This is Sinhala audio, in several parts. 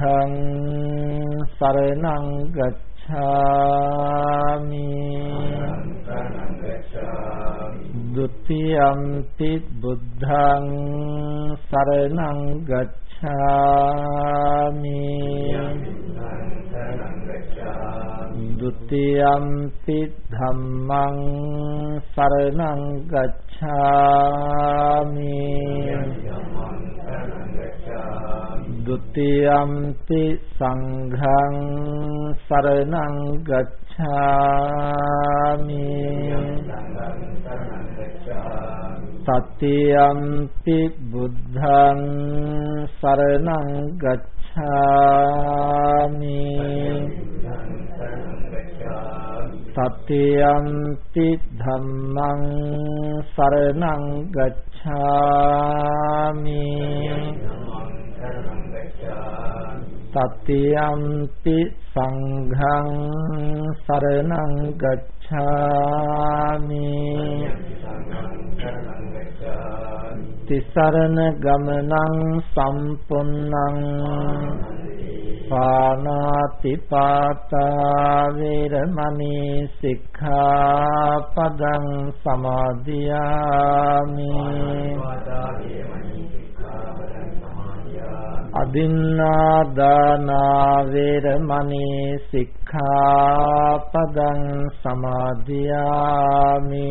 සංඝං සරණං ගච්ඡාමි। ဒ ුතියම්පි බුද්ධං සරණං ගච්ඡාමි ဒ ුතියම්පි ධම්මං සරණං ගච්ඡාමි। ဒ ුතියම්පි සංඝං සරණං ගච්ඡාමි සතියම්පි බුද්ධං සරණං ගච්ඡාමි සතියම්පි ධම්මං සරණං ගච්ඡාමි. සතියම්පි සංඝං සරණං ගච්ඡාමි. තිසරණ ගමනං සම්පොන්නං පානාති පාතා වේරමණී සික්ඛාපදං සමාදියාමි. අදින්නාදානා වේරමණී සික්ඛාපදං සමාදියාමි.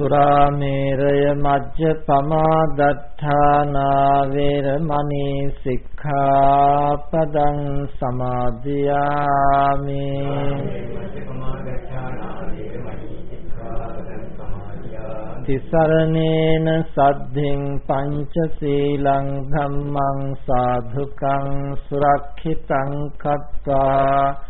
සුරාමේරය මජ්ජ පමාදත්තානා වේරමණී සික්ඛාපදං සමාදියාමි තිසරණේන සද්ධින් පංචශීලං ධම්මං සාධුකං සුරක්ෂිතං කତ୍වා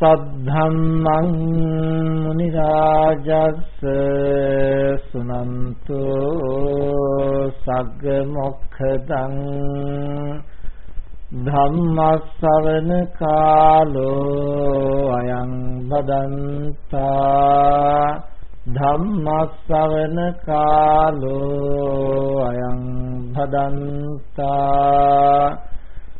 සද්ධම්මං මුනි රාජස් සුනන්තු සග්ග මොක්ඛදං ධම්මස්සවන කාලෝ අයං බදන්තා ධම්මස්සවන කාලෝ අයං බදන්තා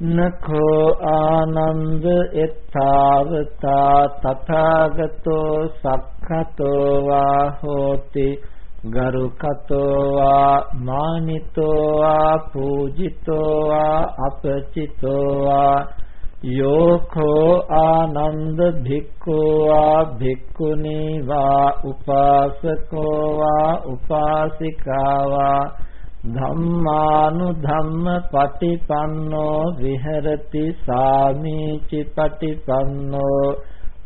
නඛෝ ආනන්ද එත්තාවතා තථාගතෝ සක්ඛතෝ වා හෝති ගරුකතෝ වා මානිතෝ වා පූජිතෝ වා අපචිතෝ වා යෝකෝ ආනන්ද භික්ඛෝ වා භික්ඛුනී වා උපාසකෝ වා උපාසිකා වා ධම්මානු ධම්ම පටිපන්නෝ විහෙරති සාමීචි පටිපන්නෝ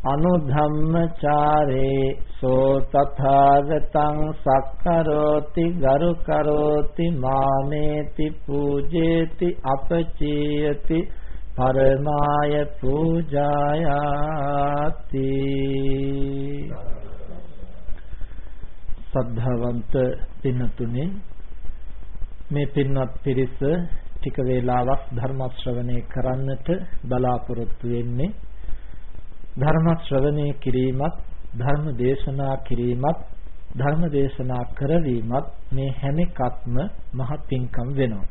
අනුධම්මචාරේ සෝ තථාගතං සක්කරෝති ගරුකරෝති මානේති පූජේති අපචීයති පරමාය පූජායාති සද්ධාවන්ත පින්තුනේ මේ පින්වත් පිරිස ටික වේලාවක් ධර්ම ශ්‍රවණය කරන්නට බලාපොරොත්තු වෙන්නේ. ධර්ම ශ්‍රවණය කිරීමත් ධර්ම දේශනා කිරීමත් ධර්ම දේශනා කරවීමත් මේ හැම එකක්ම මහ පිංකම් වෙනවා.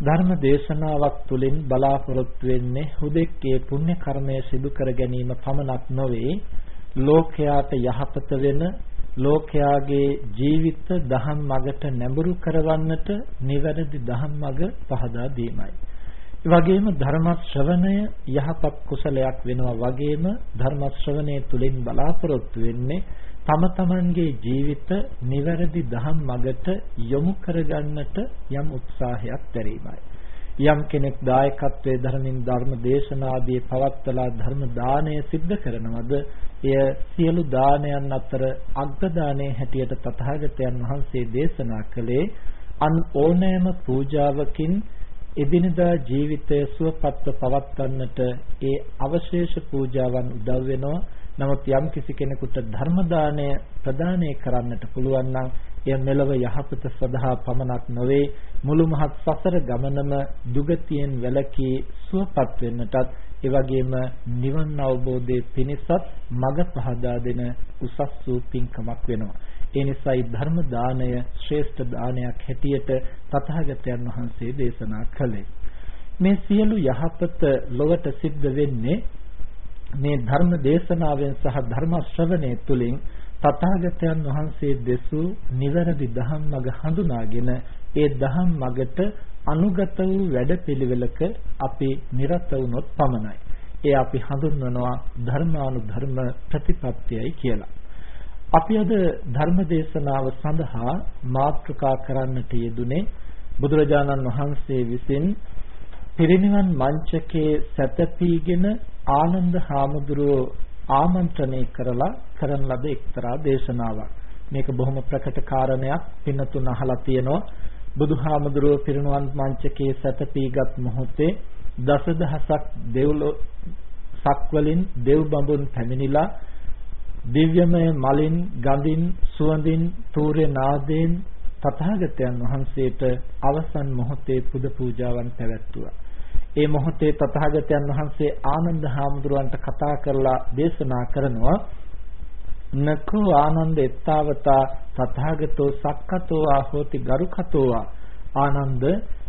ධර්ම දේශනාවක් තුළින් බලාපොරොත්තු වෙන්නේ හුදෙක්කේ පුණ්‍ය කර්මය සිදු කර ගැනීම පමණක් නොවේ. ලෝකයාට යහපත වෙන ලෝකයාගේ ජීවිත දහම් මගට නැඹුරු කරවන්නට නිවැරදි දහම් මග පහදා දීමයි. ඒ වගේම ධර්ම ශ්‍රවණය යහපත් කුසලයක් වෙනවා වගේම ධර්ම ශ්‍රවණය තුළින් බලාපොරොත්තු වෙන්නේ තම තමන්ගේ ජීවිත නිවැරදි දහම් මගට යොමු කරගන්නට යම් උත්සාහයක් දැරීමයි. යම් කෙනෙක් දායකත්වයේ ධර්මින් ධර්ම දේශනාදී පවත්වලා ධර්ම දානය සිද්ධ කරනවද? එය සියලු දානයන් අතර අග්‍ර දානයේ හැටියට තථාගතයන් වහන්සේ දේශනා කළේ අන් ඕනෑම පූජාවකින් එදිනදා ජීවිතය සුවපත්ව පවත්වන්නට ඒ අවශේෂ පූජාවන් උදව් වෙනවා. නමුත් යම් කිසි කෙනෙකුට ධර්ම දාණය ප්‍රදානය කරන්නට පුළුවන් නම් එය මෙලව යහපත සඳහා පමණක් නොවේ මුළු මහත් සසර ගමනම දුගතියෙන් වැළකී සුවපත් වෙන්නටත් ඒ වගේම නිවන් අවබෝධයේ පිණිසත් මඟ පහදා දෙන උසස් වූ පින්කමක් වෙනවා. ඒ නිසායි ධර්ම දාණය ශ්‍රේෂ්ඨ දානයක් හැටියට තථාගතයන් වහන්සේ දේශනා කළේ. මේ සියලු යහපත ලොවට සිද්ධ වෙන්නේ මේ ධර්ම දේශනාවෙන් සහ ධර්ම ශ්‍රවණය තුළින් තථාගතයන් වහන්සේ දෙසූ නිවැරදි ධම්ම මඟ හඳුනාගෙන ඒ ධම්ම මඟට අනුගත වූ වැඩපිළිවෙලක අපි නිරත වුණොත් පමණයි. ඒ අපි හඳුන්වනවා ධර්මානුධර්ම ප්‍රතිපත්තියයි කියලා. අපි අද ධර්ම දේශනාව සඳහා මාතෘකා කරන්නට යෙදුනේ බුදුරජාණන් වහන්සේ විසින් පිරිනිවන් මංචකයේ සැතපීගෙන ආනන්ද හාමුදුරුවෝ ආමන්ත්‍රණය කරලා කරන ලද එක්තරා දේශනාවක්. මේක බොහොම ප්‍රකට කාරණයක් පින්නතුන් අහලා තියෙනවා. බුදුහාමුදුරුවෝ පිරිනුවන් මංචකයේ සැතපීගත් මොහොතේ දසදහසක් දෙව්ලොව සක්වලින් දෙව් බඹුන් පැමිණිලා දිව්‍යමය මලින් ගඳින් සුවඳින් තූර්ය නාදයෙන් තථාගතයන් වහන්සේට අවසන් මොහොතේ පුද පූජාවන් පැවැත්තුවා. ඒ මොහොතේ තථාගතයන් වහන්සේ ආනන්ද හාමුදුරුවන්ට කතා කරලා දේශනා කරනවා නකෝ ආනන්ද එත්තාවතා තථාගතෝ සක්කතෝ ආහෝති ගරුකතෝ ආනන්ද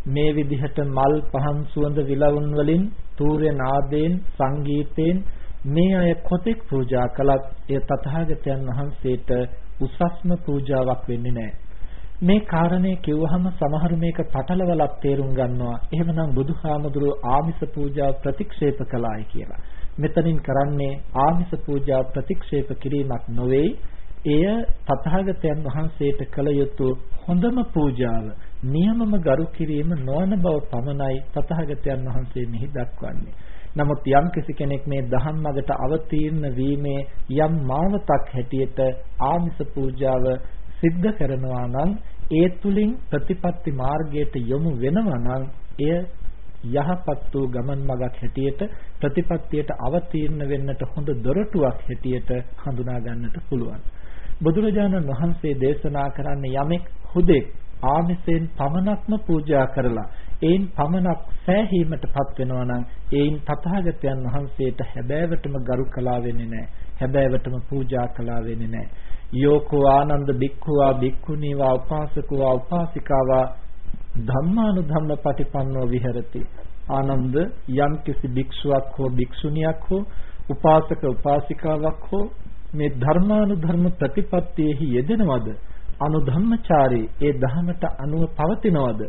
මේ විදිහට මල් පහන් සුවඳ විලවුන් වලින් තූර්ය නාදයෙන් සංගීතයෙන් මේ අය කොතෙක් පූජා කළත්? එය තථාගතයන් වහන්සේට උසස්ම පූජාවක් වෙන්නේ නැහැ. මේ කාරණේ කිව්වහම සමහර මේක පටලවලක් තේරුම් ගන්නවා. එහෙමනම් බුදුහාමුදුරුවෝ ආමිස පූජා ප්‍රතික්ෂේප කළායි කියලා. මෙතනින් කරන්නේ ආමිස පූජා ප්‍රතික්ෂේප කිරීමක් නොවේ. එය තථාගතයන් වහන්සේට කළ යුතු හොඳම පූජාව. නියමම ගරු කිරීම නොවන බව පමණයි තථාගතයන් වහන්සේ මෙහි දක්වන්නේ. නමුත් යම් කිසි කෙනෙක් මේ දහම් මගට අවතීර්ණ වීමේ යම් මාවතක් හැටියට ආමිස පූජාව සිද්ධ කරනවා නම් ඒ තුලින් ප්‍රතිපත්ති මාර්ගයට යොමු වෙනවා නම් එය යහපත් වූ ගමන් මගක් හැටියට ප්‍රතිපත්තියට අවතීර්ණ වෙන්නට හොඳ දොරටුවක් හැටියට හඳුනා ගන්නට පුළුවන්. බුදුරජාණන් වහන්සේ දේශනා කරන්නේ යමෙක් හුදෙක් ආමිසෙන් පමණක්ම පූජා කරලා ඒන් පමණක් සෑහීමටපත් වෙනවා නම් ඒන් තථාගතයන් වහන්සේට හැබෑවටම ගරු කළා වෙන්නේ නැහැ. හැබෑවටම පූජා කළා වෙන්නේ නැහැ. යෝකෝ ආනන්ද බික්ඛුවා බික්ඛුනීවා උපාසකවා උපාසිකාවා ධම්මානුධම්ම පටිපන්නෝ විහෙරති. ආනන්ද යම් කිසි භික්ෂුවක් හෝ භික්ෂුණියක් හෝ උපාසක උපාසිකාවක් හෝ මේ ධර්මානුධර්ම ප්‍රතිපත්තියෙහි යෙදෙනවද? අනුධම්මචාරී ඒ ධහමට අනුව පවතිනවද?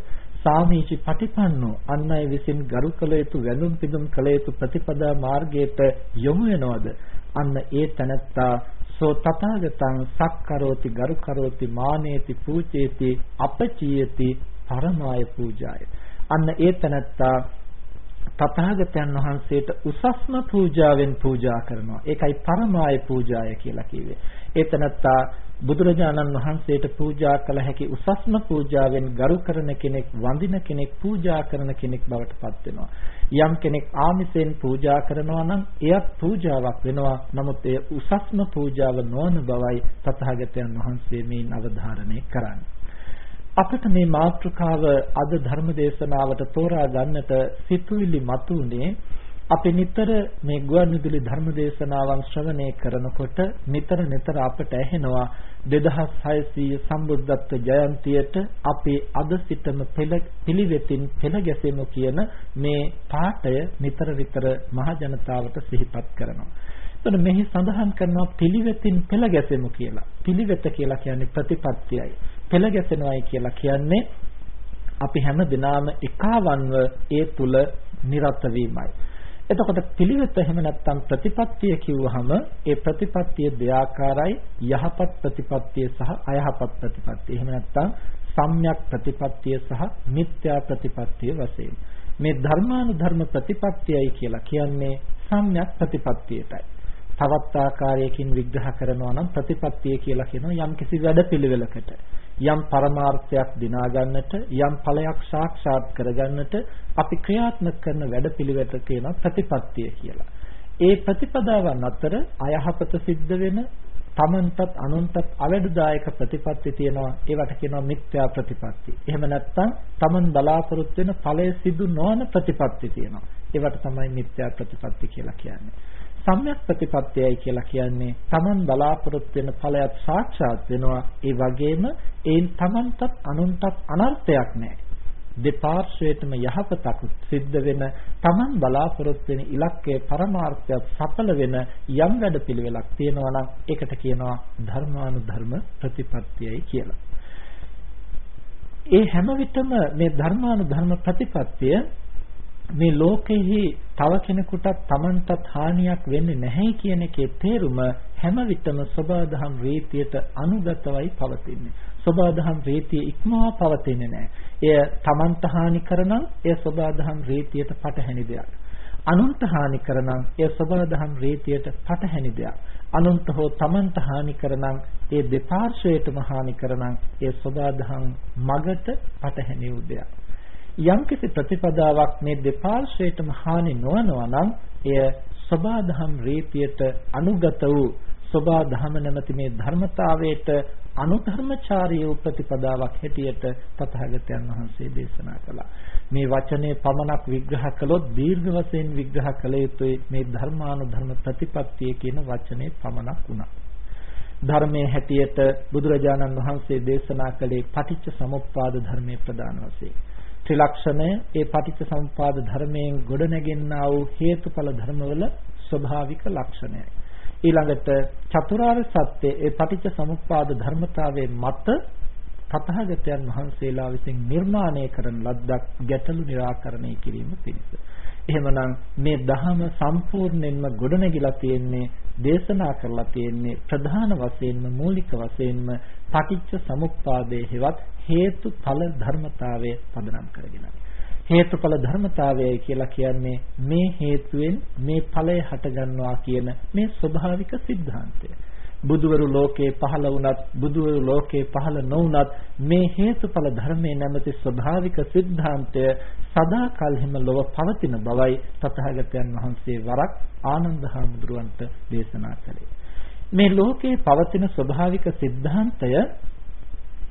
සාමීචි පටිපන්නෝ අන් අය විසින් ගරු කළ යුතු වැඳුම් පිදුම් කළ යුතු ප්‍රතිපදා මාර්ගයට යොමු වෙනවද? අන්න ඒ තනත්තා සෝ තථාගතං සක්කරෝති ගරු කරෝති මානේති පූජේති අපචීයති පරමාය පූජාය. අන්න ඒ තනත්තා තථාගතයන් වහන්සේට උසස්ම පූජාවෙන් පූජා කරනවා. ඒකයි පරමාය පූජාය කියලා කිව්වේ. ඒ තනත්තා බුදුරජාණන් වහන්සේට පූජා කළ හැකි උසස්ම පූජාවෙන් ගරු කරන කෙනෙක් වඳින කෙනෙක් පූජා කරන කෙනෙක් බවට පත් වෙනවා. යම් කෙනෙක් ආමිසෙන් පූජා කරනවා නම් එයත් පූජාවක් වෙනවා. නමුත් එය උසස්ම පූජාව නොවන බවයි තථාගතයන් වහන්සේ මේ අවධාරණය කරන්නේ. අපට මේ මාතෘකාව අද ධර්ම දේශනාවට තෝරා ගන්නට සිතුවිලි මතුනේ අපි නිතර මේ ගුවන්විදුලි ධර්ම දේශනාවන් ශ්‍රවණය කරනකොට නිතර නිතර අපට ඇහෙනවා 2600 සම්බුද්ධත්ව ජයන්තියට අපි අද සිටම පිළිවෙතින් පෙළ ගැසෙමු කියන මේ පාඨය නිතර විතර මහ ජනතාවට සිහිපත් කරනවා. එතන මෙහි සඳහන් කරනවා පිළිවෙතින් පෙළ ගැසෙමු කියලා. පිළිවෙත කියලා කියන්නේ ප්‍රතිපත්තියයි. පෙළ ගැසෙනවයි කියලා කියන්නේ අපි හැම දිනාම එකවන්ව ඒ තුල නිරත වීමයි. එතකොට පිළිවෙත එහෙම නැත්නම් ප්‍රතිපත්තිය කිව්වහම ඒ ප්‍රතිපත්තිය දෙආකාරයි යහපත් ප්‍රතිපත්තිය සහ අයහපත් ප්‍රතිපත්තිය. එහෙම නැත්නම් සම්‍යක් ප්‍රතිපත්තිය සහ මිත්‍යා ප්‍රතිපත්තිය වශයෙන්. මේ ධර්මානුධර්ම ප්‍රතිපත්තියයි කියලා කියන්නේ සම්‍යක් ප්‍රතිපත්තියටයි. තවත් ආකාරයකින් විග්‍රහ කරනවා නම් ප්‍රතිපත්තිය කියලා කියනවා යම්කිසි වැඩපිළිවෙලකට. යම් පරමාර්ථයක් දිනා ගන්නට යම් ඵලයක් සාක්ෂාත් කරගන්නට අපි ක්‍රියාත්මක කරන වැඩපිළිවෙත කියන ප්‍රතිපත්තිය කියලා. ඒ ප්‍රතිපදාවන් අතර අයහපත සිද්ධ වෙන තමන්ටත් අනුන්ටත් අවැඩුදායක ප්‍රතිපත්ති තියෙනවා ඒවට කියනවා මිත්‍යා ප්‍රතිපත්ති. එහෙම නැත්නම් තමන් බලාපොරොත්තු වෙන ඵලය සිදු නොවන ප්‍රතිපත්ති තියෙනවා. ඒවට තමයි මිත්‍යා ප්‍රතිපත්ති කියලා කියන්නේ. සම්‍යක් ප්‍රතිපත්තියයි කියලා කියන්නේ Taman බලාපොරොත්තු වෙන ඵලයක් සාක්ෂාත් වෙනවා ඒ වගේම ඒන් Tamanටත් අනුන්ටත් අනර්ථයක් නැහැ දෙපාර්ශ්වයටම යහපතක් සිද්ධ වෙන Taman බලාපොරොත්තු වෙන ඉලක්කයේ පරමාර්ථයක් සඵල වෙන යම් වැඩපිළිවෙලක් තියෙනවා නම් ඒකට කියනවා ධර්මානුධර්ම ප්‍රතිපත්තියයි කියලා. ඒ හැම විටම මේ ධර්මානුධර්ම ප්‍රතිපත්තිය මේ ලෝකෙහි තව කෙනෙකුටත් Tamanටත් හානියක් වෙන්නේ නැහැ කියන එකේ තේරුම හැම විටම සබාධම් රීතියට අනුගතවයි පවතින්නේ. සබාධම් රීතිය ඉක්මවා පවතින්නේ නැහැ. එය Tamanට හානි කරනම් එය සබාධම් රීතියට පටහැනි දෙයක්. අනුන්ට හානි කරනම් එය සබාධම් රීතියට පටහැනි දෙයක්. අනුන්ට හෝ Tamanට හානි කරනම් ඒ දෙපාර්ශ්වයටම හානි කරනම් එය සබාධම් මගට පටහැනි වූ දෙයක්. යම්කිසි ප්‍රතිපදාවක් මේ දෙපාර්ශ්වයටම හානි නොවනවා නම් එය සබාධම් රීතියට අනුගත වූ සබාධම නැමැති මේ ධර්මතාවයට අනුධර්මචාරී වූ ප්‍රතිපදාවක් හැටියට තථාගතයන් වහන්සේ දේශනා කළා. මේ වචනේ පමණක් විග්‍රහ කළොත් දීර්ඝ වශයෙන් විග්‍රහ කළ යුතුයි මේ ධර්මානුධර්ම ප්‍රතිපත්තිය කියන වචනේ පමණක් වුණා. ධර්මයේ හැටියට බුදුරජාණන් වහන්සේ දේශනා කළේ පටිච්ච සමුප්පාද ධර්මයේ ප්‍රධාන වශයෙන්. ත්‍රිලක්ෂණය ඒ පටිච්ච සමුපාද ධර්මයෙන් ගොඩනැගෙන්නා වූ හේතුඵල ධර්මවල ස්වභාවික ලක්ෂණයයි. ඊළඟට චතුරාර්ය සත්‍ය ඒ පටිච්ච සමුප්පාද ධර්මතාවයේ මත තථාගතයන් වහන්සේලා විසින් නිර්මාණය කරන ලද්දක් ගැටලු निराකරණය කිරීම පිණිස. එහෙමනම් මේ ධහම සම්පූර්ණයෙන්ම ගොඩනැගිලා තියෙන්නේ දේශනා කරලා තියෙන්නේ ප්‍රධාන වශයෙන්ම මූලික වශයෙන්ම පටිච්ච සමුප්පාදයේ හෙවත් හේතුඵල ධර්මතාවය පදනම් කරගෙන. හේතුඵල ධර්මතාවය කියලා කියන්නේ මේ හේතුවෙන් මේ ඵලය හටගන්නවා කියන මේ ස්වභාවික સિદ્ધාන්තය. බුදුවරු ලෝකේ පහළ වුණත් බුදුවරු ලෝකේ පහළ නොවුණත් මේ හේතුඵල ධර්මයේ නැමැති ස්වභාවික સિદ્ધාන්තය සදාකල්හිම ලොව පවතින බවයි තථාගතයන් වහන්සේ වරක් ආනන්ද හාමුදුරුවන්ට දේශනා කළේ. මේ ලෝකේ පවතින ස්වභාවික સિદ્ધාන්තය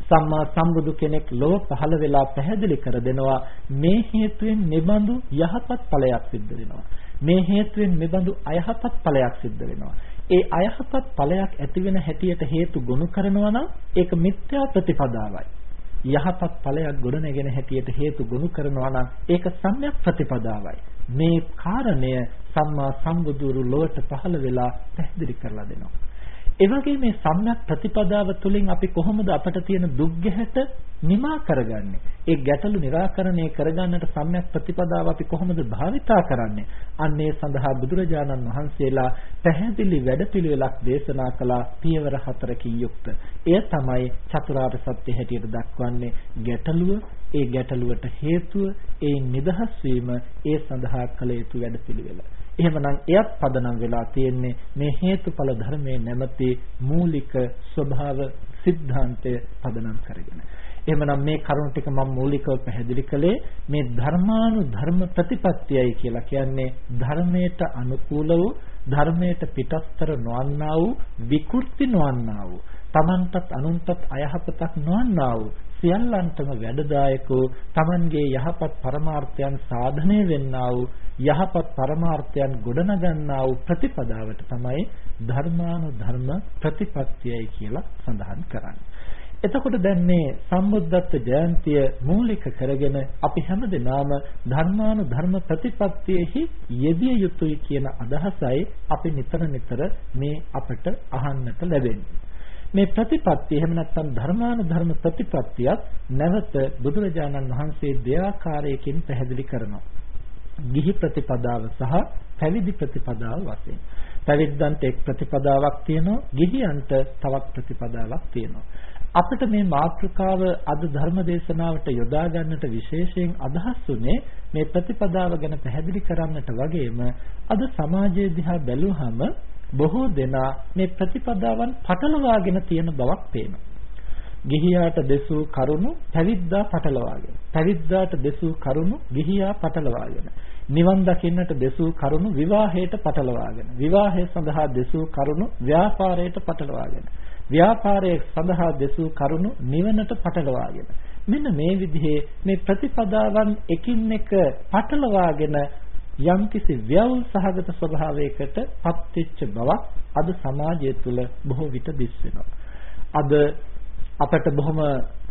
සම්මා සම්බුදු කෙනෙක් ලොව පහළ වෙලා පැහැදිලි කර දෙනවා මේ හේතුවෙන් නිබඳු යහපත් ඵලයක් සිද්ධ වෙනවා. මේ හේතුවෙන් නිබඳු අයහපත් ඵලයක් සිද්ධ වෙනවා. ඒ අයහපත් ඵලයක් ඇති වෙන හැටියට හේතු ගොනු කරනවා නම් ඒක මිත්‍යා ප්‍රතිපදාවයි. යහපත් ඵලයක් ගොඩනගෙන හැටියට හේතු ගොනු කරනවා නම් ඒක සම්‍යක් ප්‍රතිපදාවයි. මේ කාරණය සම්මා සම්බුදුරු ලොවට පහළ වෙලා පැහැදිලි කරලා දෙනවා. ඒ වගේ මේ සම්‍යක් ප්‍රතිපදාව තුළින් අපි කොහොමද අපට තියෙන දුක් ගැහැට නිමා කරගන්නේ? ඒ ගැටලු निराකරණය කරගන්නට සම්‍යක් ප්‍රතිපදාව අපි කොහොමද භාවිතා කරන්නේ? අන්න ඒ සඳහා බුදුරජාණන් වහන්සේලා පැහැදිලි වැඩපිළිවෙලක් දේශනා කළා පියවර හතරකින් යුක්ත. එය තමයි චතුරාර්ය සත්‍ය හැටියට දක්වන්නේ ගැටලුව, ඒ ගැටලුවට හේතුව, ඒ නිදහස් වීම, ඒ සඳහා කළ යුතු වැඩපිළිවෙල. එහෙමනම් එයත් පදනම් වෙලා තියෙන්නේ මේ හේතුඵල ධර්මයේ නැමැති මූලික ස්වභාව સિદ્ધාන්තය පදනම් කරගෙන. එහෙමනම් මේ කරුණු ටික මම මූලිකව පැහැදිලි කළේ මේ ධර්මානුධර්ම ප්‍රතිපත්තියයි කියලා කියන්නේ ධර්මයට අනුකූල වූ ධර්මයට පිටස්තර නොවන්නා වූ විකෘති නොවන්නා වූ තමන්ටත් අනුන්ටත් අයහපතක් නොවන්නා වූ සියල්ලන්ටම වැඩදායකෝ තමන්ගේ යහපත් පරමාර්ථයන් සාධනය වෙන්නා වූ යහපත් පරමාර්ථයන් ගොඩනගන්නා වූ ප්‍රතිපදාවට තමයි ධර්මානුධර්ම ප්‍රතිපත්තියයි කියලා සඳහන් කරන්නේ. එතකොට දැන් මේ සම්බුද්ධත්ව ජයන්තිය මූලික කරගෙන අපි හැමදෙනාම ධර්මානුධර්ම ප්‍රතිපත්තියෙහි යෙදිය යුතුයි කියන අදහසයි අපි නිතර නිතර මේ අපට අහන්නට ලැබෙන්නේ. මේ ප්‍රතිපත්තිය එහෙම නැත්නම් ධර්මානුධර්ම ප්‍රතිපත්තියත් නැවත බුදුරජාණන් වහන්සේ දෙආකාරයකින් පැහැදිලි කරනවා. ගිහි ප්‍රතිපදාව සහ පැවිදි ප්‍රතිපදාව වශයෙන්. පැවිද්දන්ට එක් ප්‍රතිපදාවක් තියෙනවා, ගිහියන්ට තවත් ප්‍රතිපදාවක් තියෙනවා. අපිට මේ මාතෘකාව අද ධර්ම දේශනාවට යොදා ගන්නට විශේෂයෙන් අදහස් උනේ මේ ප්‍රතිපදාව ගැන පැහැදිලි කරන්නට වගේම අද සමාජයේ දිහා බැලුවහම බොහෝ දෙනා මේ ප්‍රතිපදාවන් පටලවාගෙන තියෙන බවක් පේනවා. ගිහියාට දෙසූ කරුණු පැවිද්දා පටලවාගෙන. පැවිද්දාට දෙසූ කරුණු ගිහියා පටලවාගෙන. නිවන් දකින්නට දෙසූ කරුණු විවාහයට පටලවාගෙන. විවාහය සඳහා දෙසූ කරුණු ව්‍යාපාරයට පටලවාගෙන. ව්‍යාපාරයේ සඳහා දෙසූ කරුණු නිවනට පටලවාගෙන. මෙන්න මේ විදිහේ මේ ප්‍රතිපදාවන් එකින් එක පටලවාගෙන යම්කිසි ව්‍යවුල් සහගත ස්වභාවයකට පත්වෙච්ච බවක් අද සමාජය තුළ බොහෝ විට දිස් අද අපට බොහොම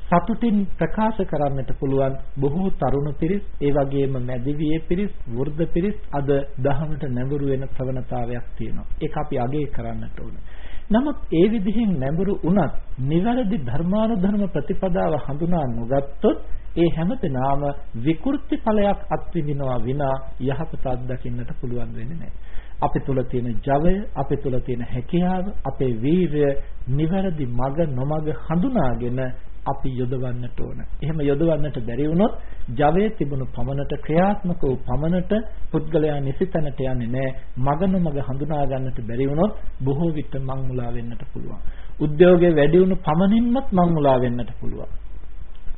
සතුටින් ප්‍රකාශ කරන්නට පුළුවන් බොහෝ තරුණ පිරිස් ඒ වගේම මැදිවියේ පිරිස් වෘද්ධ පිරිස් අද දහමට නැඹුරු වෙන ප්‍රවණතාවයක් තියෙනවා. ඒක අපි අගය කරන්නට ඕනේ. නමුත් ඒ විදිහෙන් නැඹුරු වුණත් නිවැරදි ධර්මානුධර්ම ප්‍රතිපදාව හඳුනා නොගත්තොත් ඒ හැමතෙනාම විකෘති ඵලයක් අත්විඳිනවා විනා යහපත අත්දකින්නට පුළුවන් වෙන්නේ නැහැ. අපි තුල තියෙන ජවය, අපි තුල තියෙන හැකියාව, අපේ වීරය නිවැරදි මඟ නොමඟ හඳුනාගෙන අපි යොදවන්නට ඕන. එහෙම යොදවන්නට බැරි වුණොත් ජවයේ තිබුණු පමණට ක්‍රියාත්මක වූ පමණට පුද්ගලයා නිසිතැනට යන්නේ නැහැ. මග නොමග හඳුනා ගන්නට බැරි වුණොත් බොහෝ විට මං මුලා වෙන්නට පුළුවන්. උද්‍යෝගයේ වැඩි වුණු පමණින්මත් මං මුලා වෙන්නට පුළුවන්.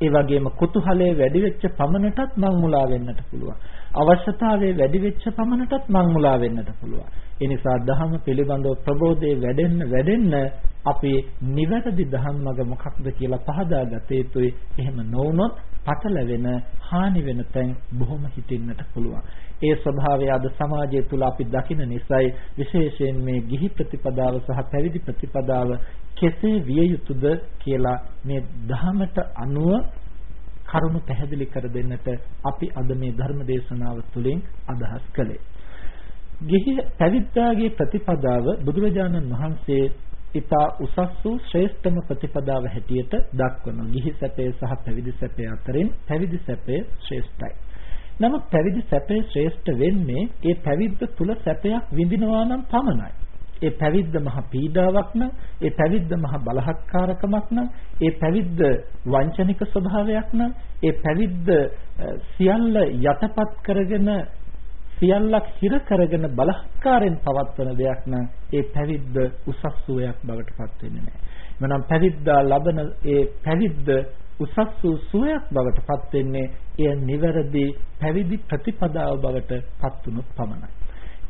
ඒ වගේම කුතුහලයේ වැඩි වෙච්ච පමණටත් මං මුලා වෙන්නට පුළුවන්. අවශ්‍යතාවයේ වැඩි වෙච්ච පමණටත් මං මුලා වෙන්නට පුළුවන්. ඒ නිසා ධහම පිළිබඳව ප්‍රබෝධයේ වැඩෙන්න වැඩෙන්න අපි නිවැරදි ධම්ම මඟ මොකක්ද කියලා පහදා ගත යුතුයි. එහෙම නොවුනොත් පටලැවෙන හානි වෙන තැන් බොහොම හිතින්නට පුළුවන්. ඒ ස්වභාවය අද සමාජය තුළ අපි දකින නිසායි විශේෂයෙන් මේ ගිහි ප්‍රතිපදාව සහ පැවිදි ප්‍රතිපදාව කෙසේ විය යුතුද කියලා මේ ධහමට අනුව කරුණු පැහැදිලි කර දෙන්නට අපි අද මේ ධර්ම දේශනාව තුළින් අදහස් කළේ. ගිහි පැවිද්දාගේ ප්‍රතිපදාව බුදුරජාණන් වහන්සේ ඊතා උසස් වූ ශ්‍රේෂ්ඨම ප්‍රතිපදාව හැටියට දක්වනවා. ගිහි සැපය සහ පැවිදි සැපය අතරින් පැවිදි සැපය ශ්‍රේෂ්ඨයි. නමුත් පැවිදි සැපය ශ්‍රේෂ්ඨ වෙන්නේ ඒ පැවිද්ද තුල සැපයක් විඳිනවා නම් පමණයි. ඒ පැවිද්ද මහ පීඩාවක් නම්, ඒ පැවිද්ද මහ බලහත්කාරකමක් නම්, ඒ පැවිද්ද වංචනික ස්වභාවයක් නම්, ඒ පැවිද්ද සියල්ල යටපත් කරගෙන සියල්ලක් හිර කරගෙන බලහත්කාරයෙන් පවත්වන දෙයක් නම් ඒ පැවිද්ද උසස් සුවයක් බවට පත් වෙන්නේ නැහැ. එමනම් පැවිද්දා ලබන ඒ පැවිද්ද උසස් වූ සුවයක් බවට පත් වෙන්නේ එය නිවැරදි පැවිදි ප්‍රතිපදාව බවට පත් වුණොත් පමණයි.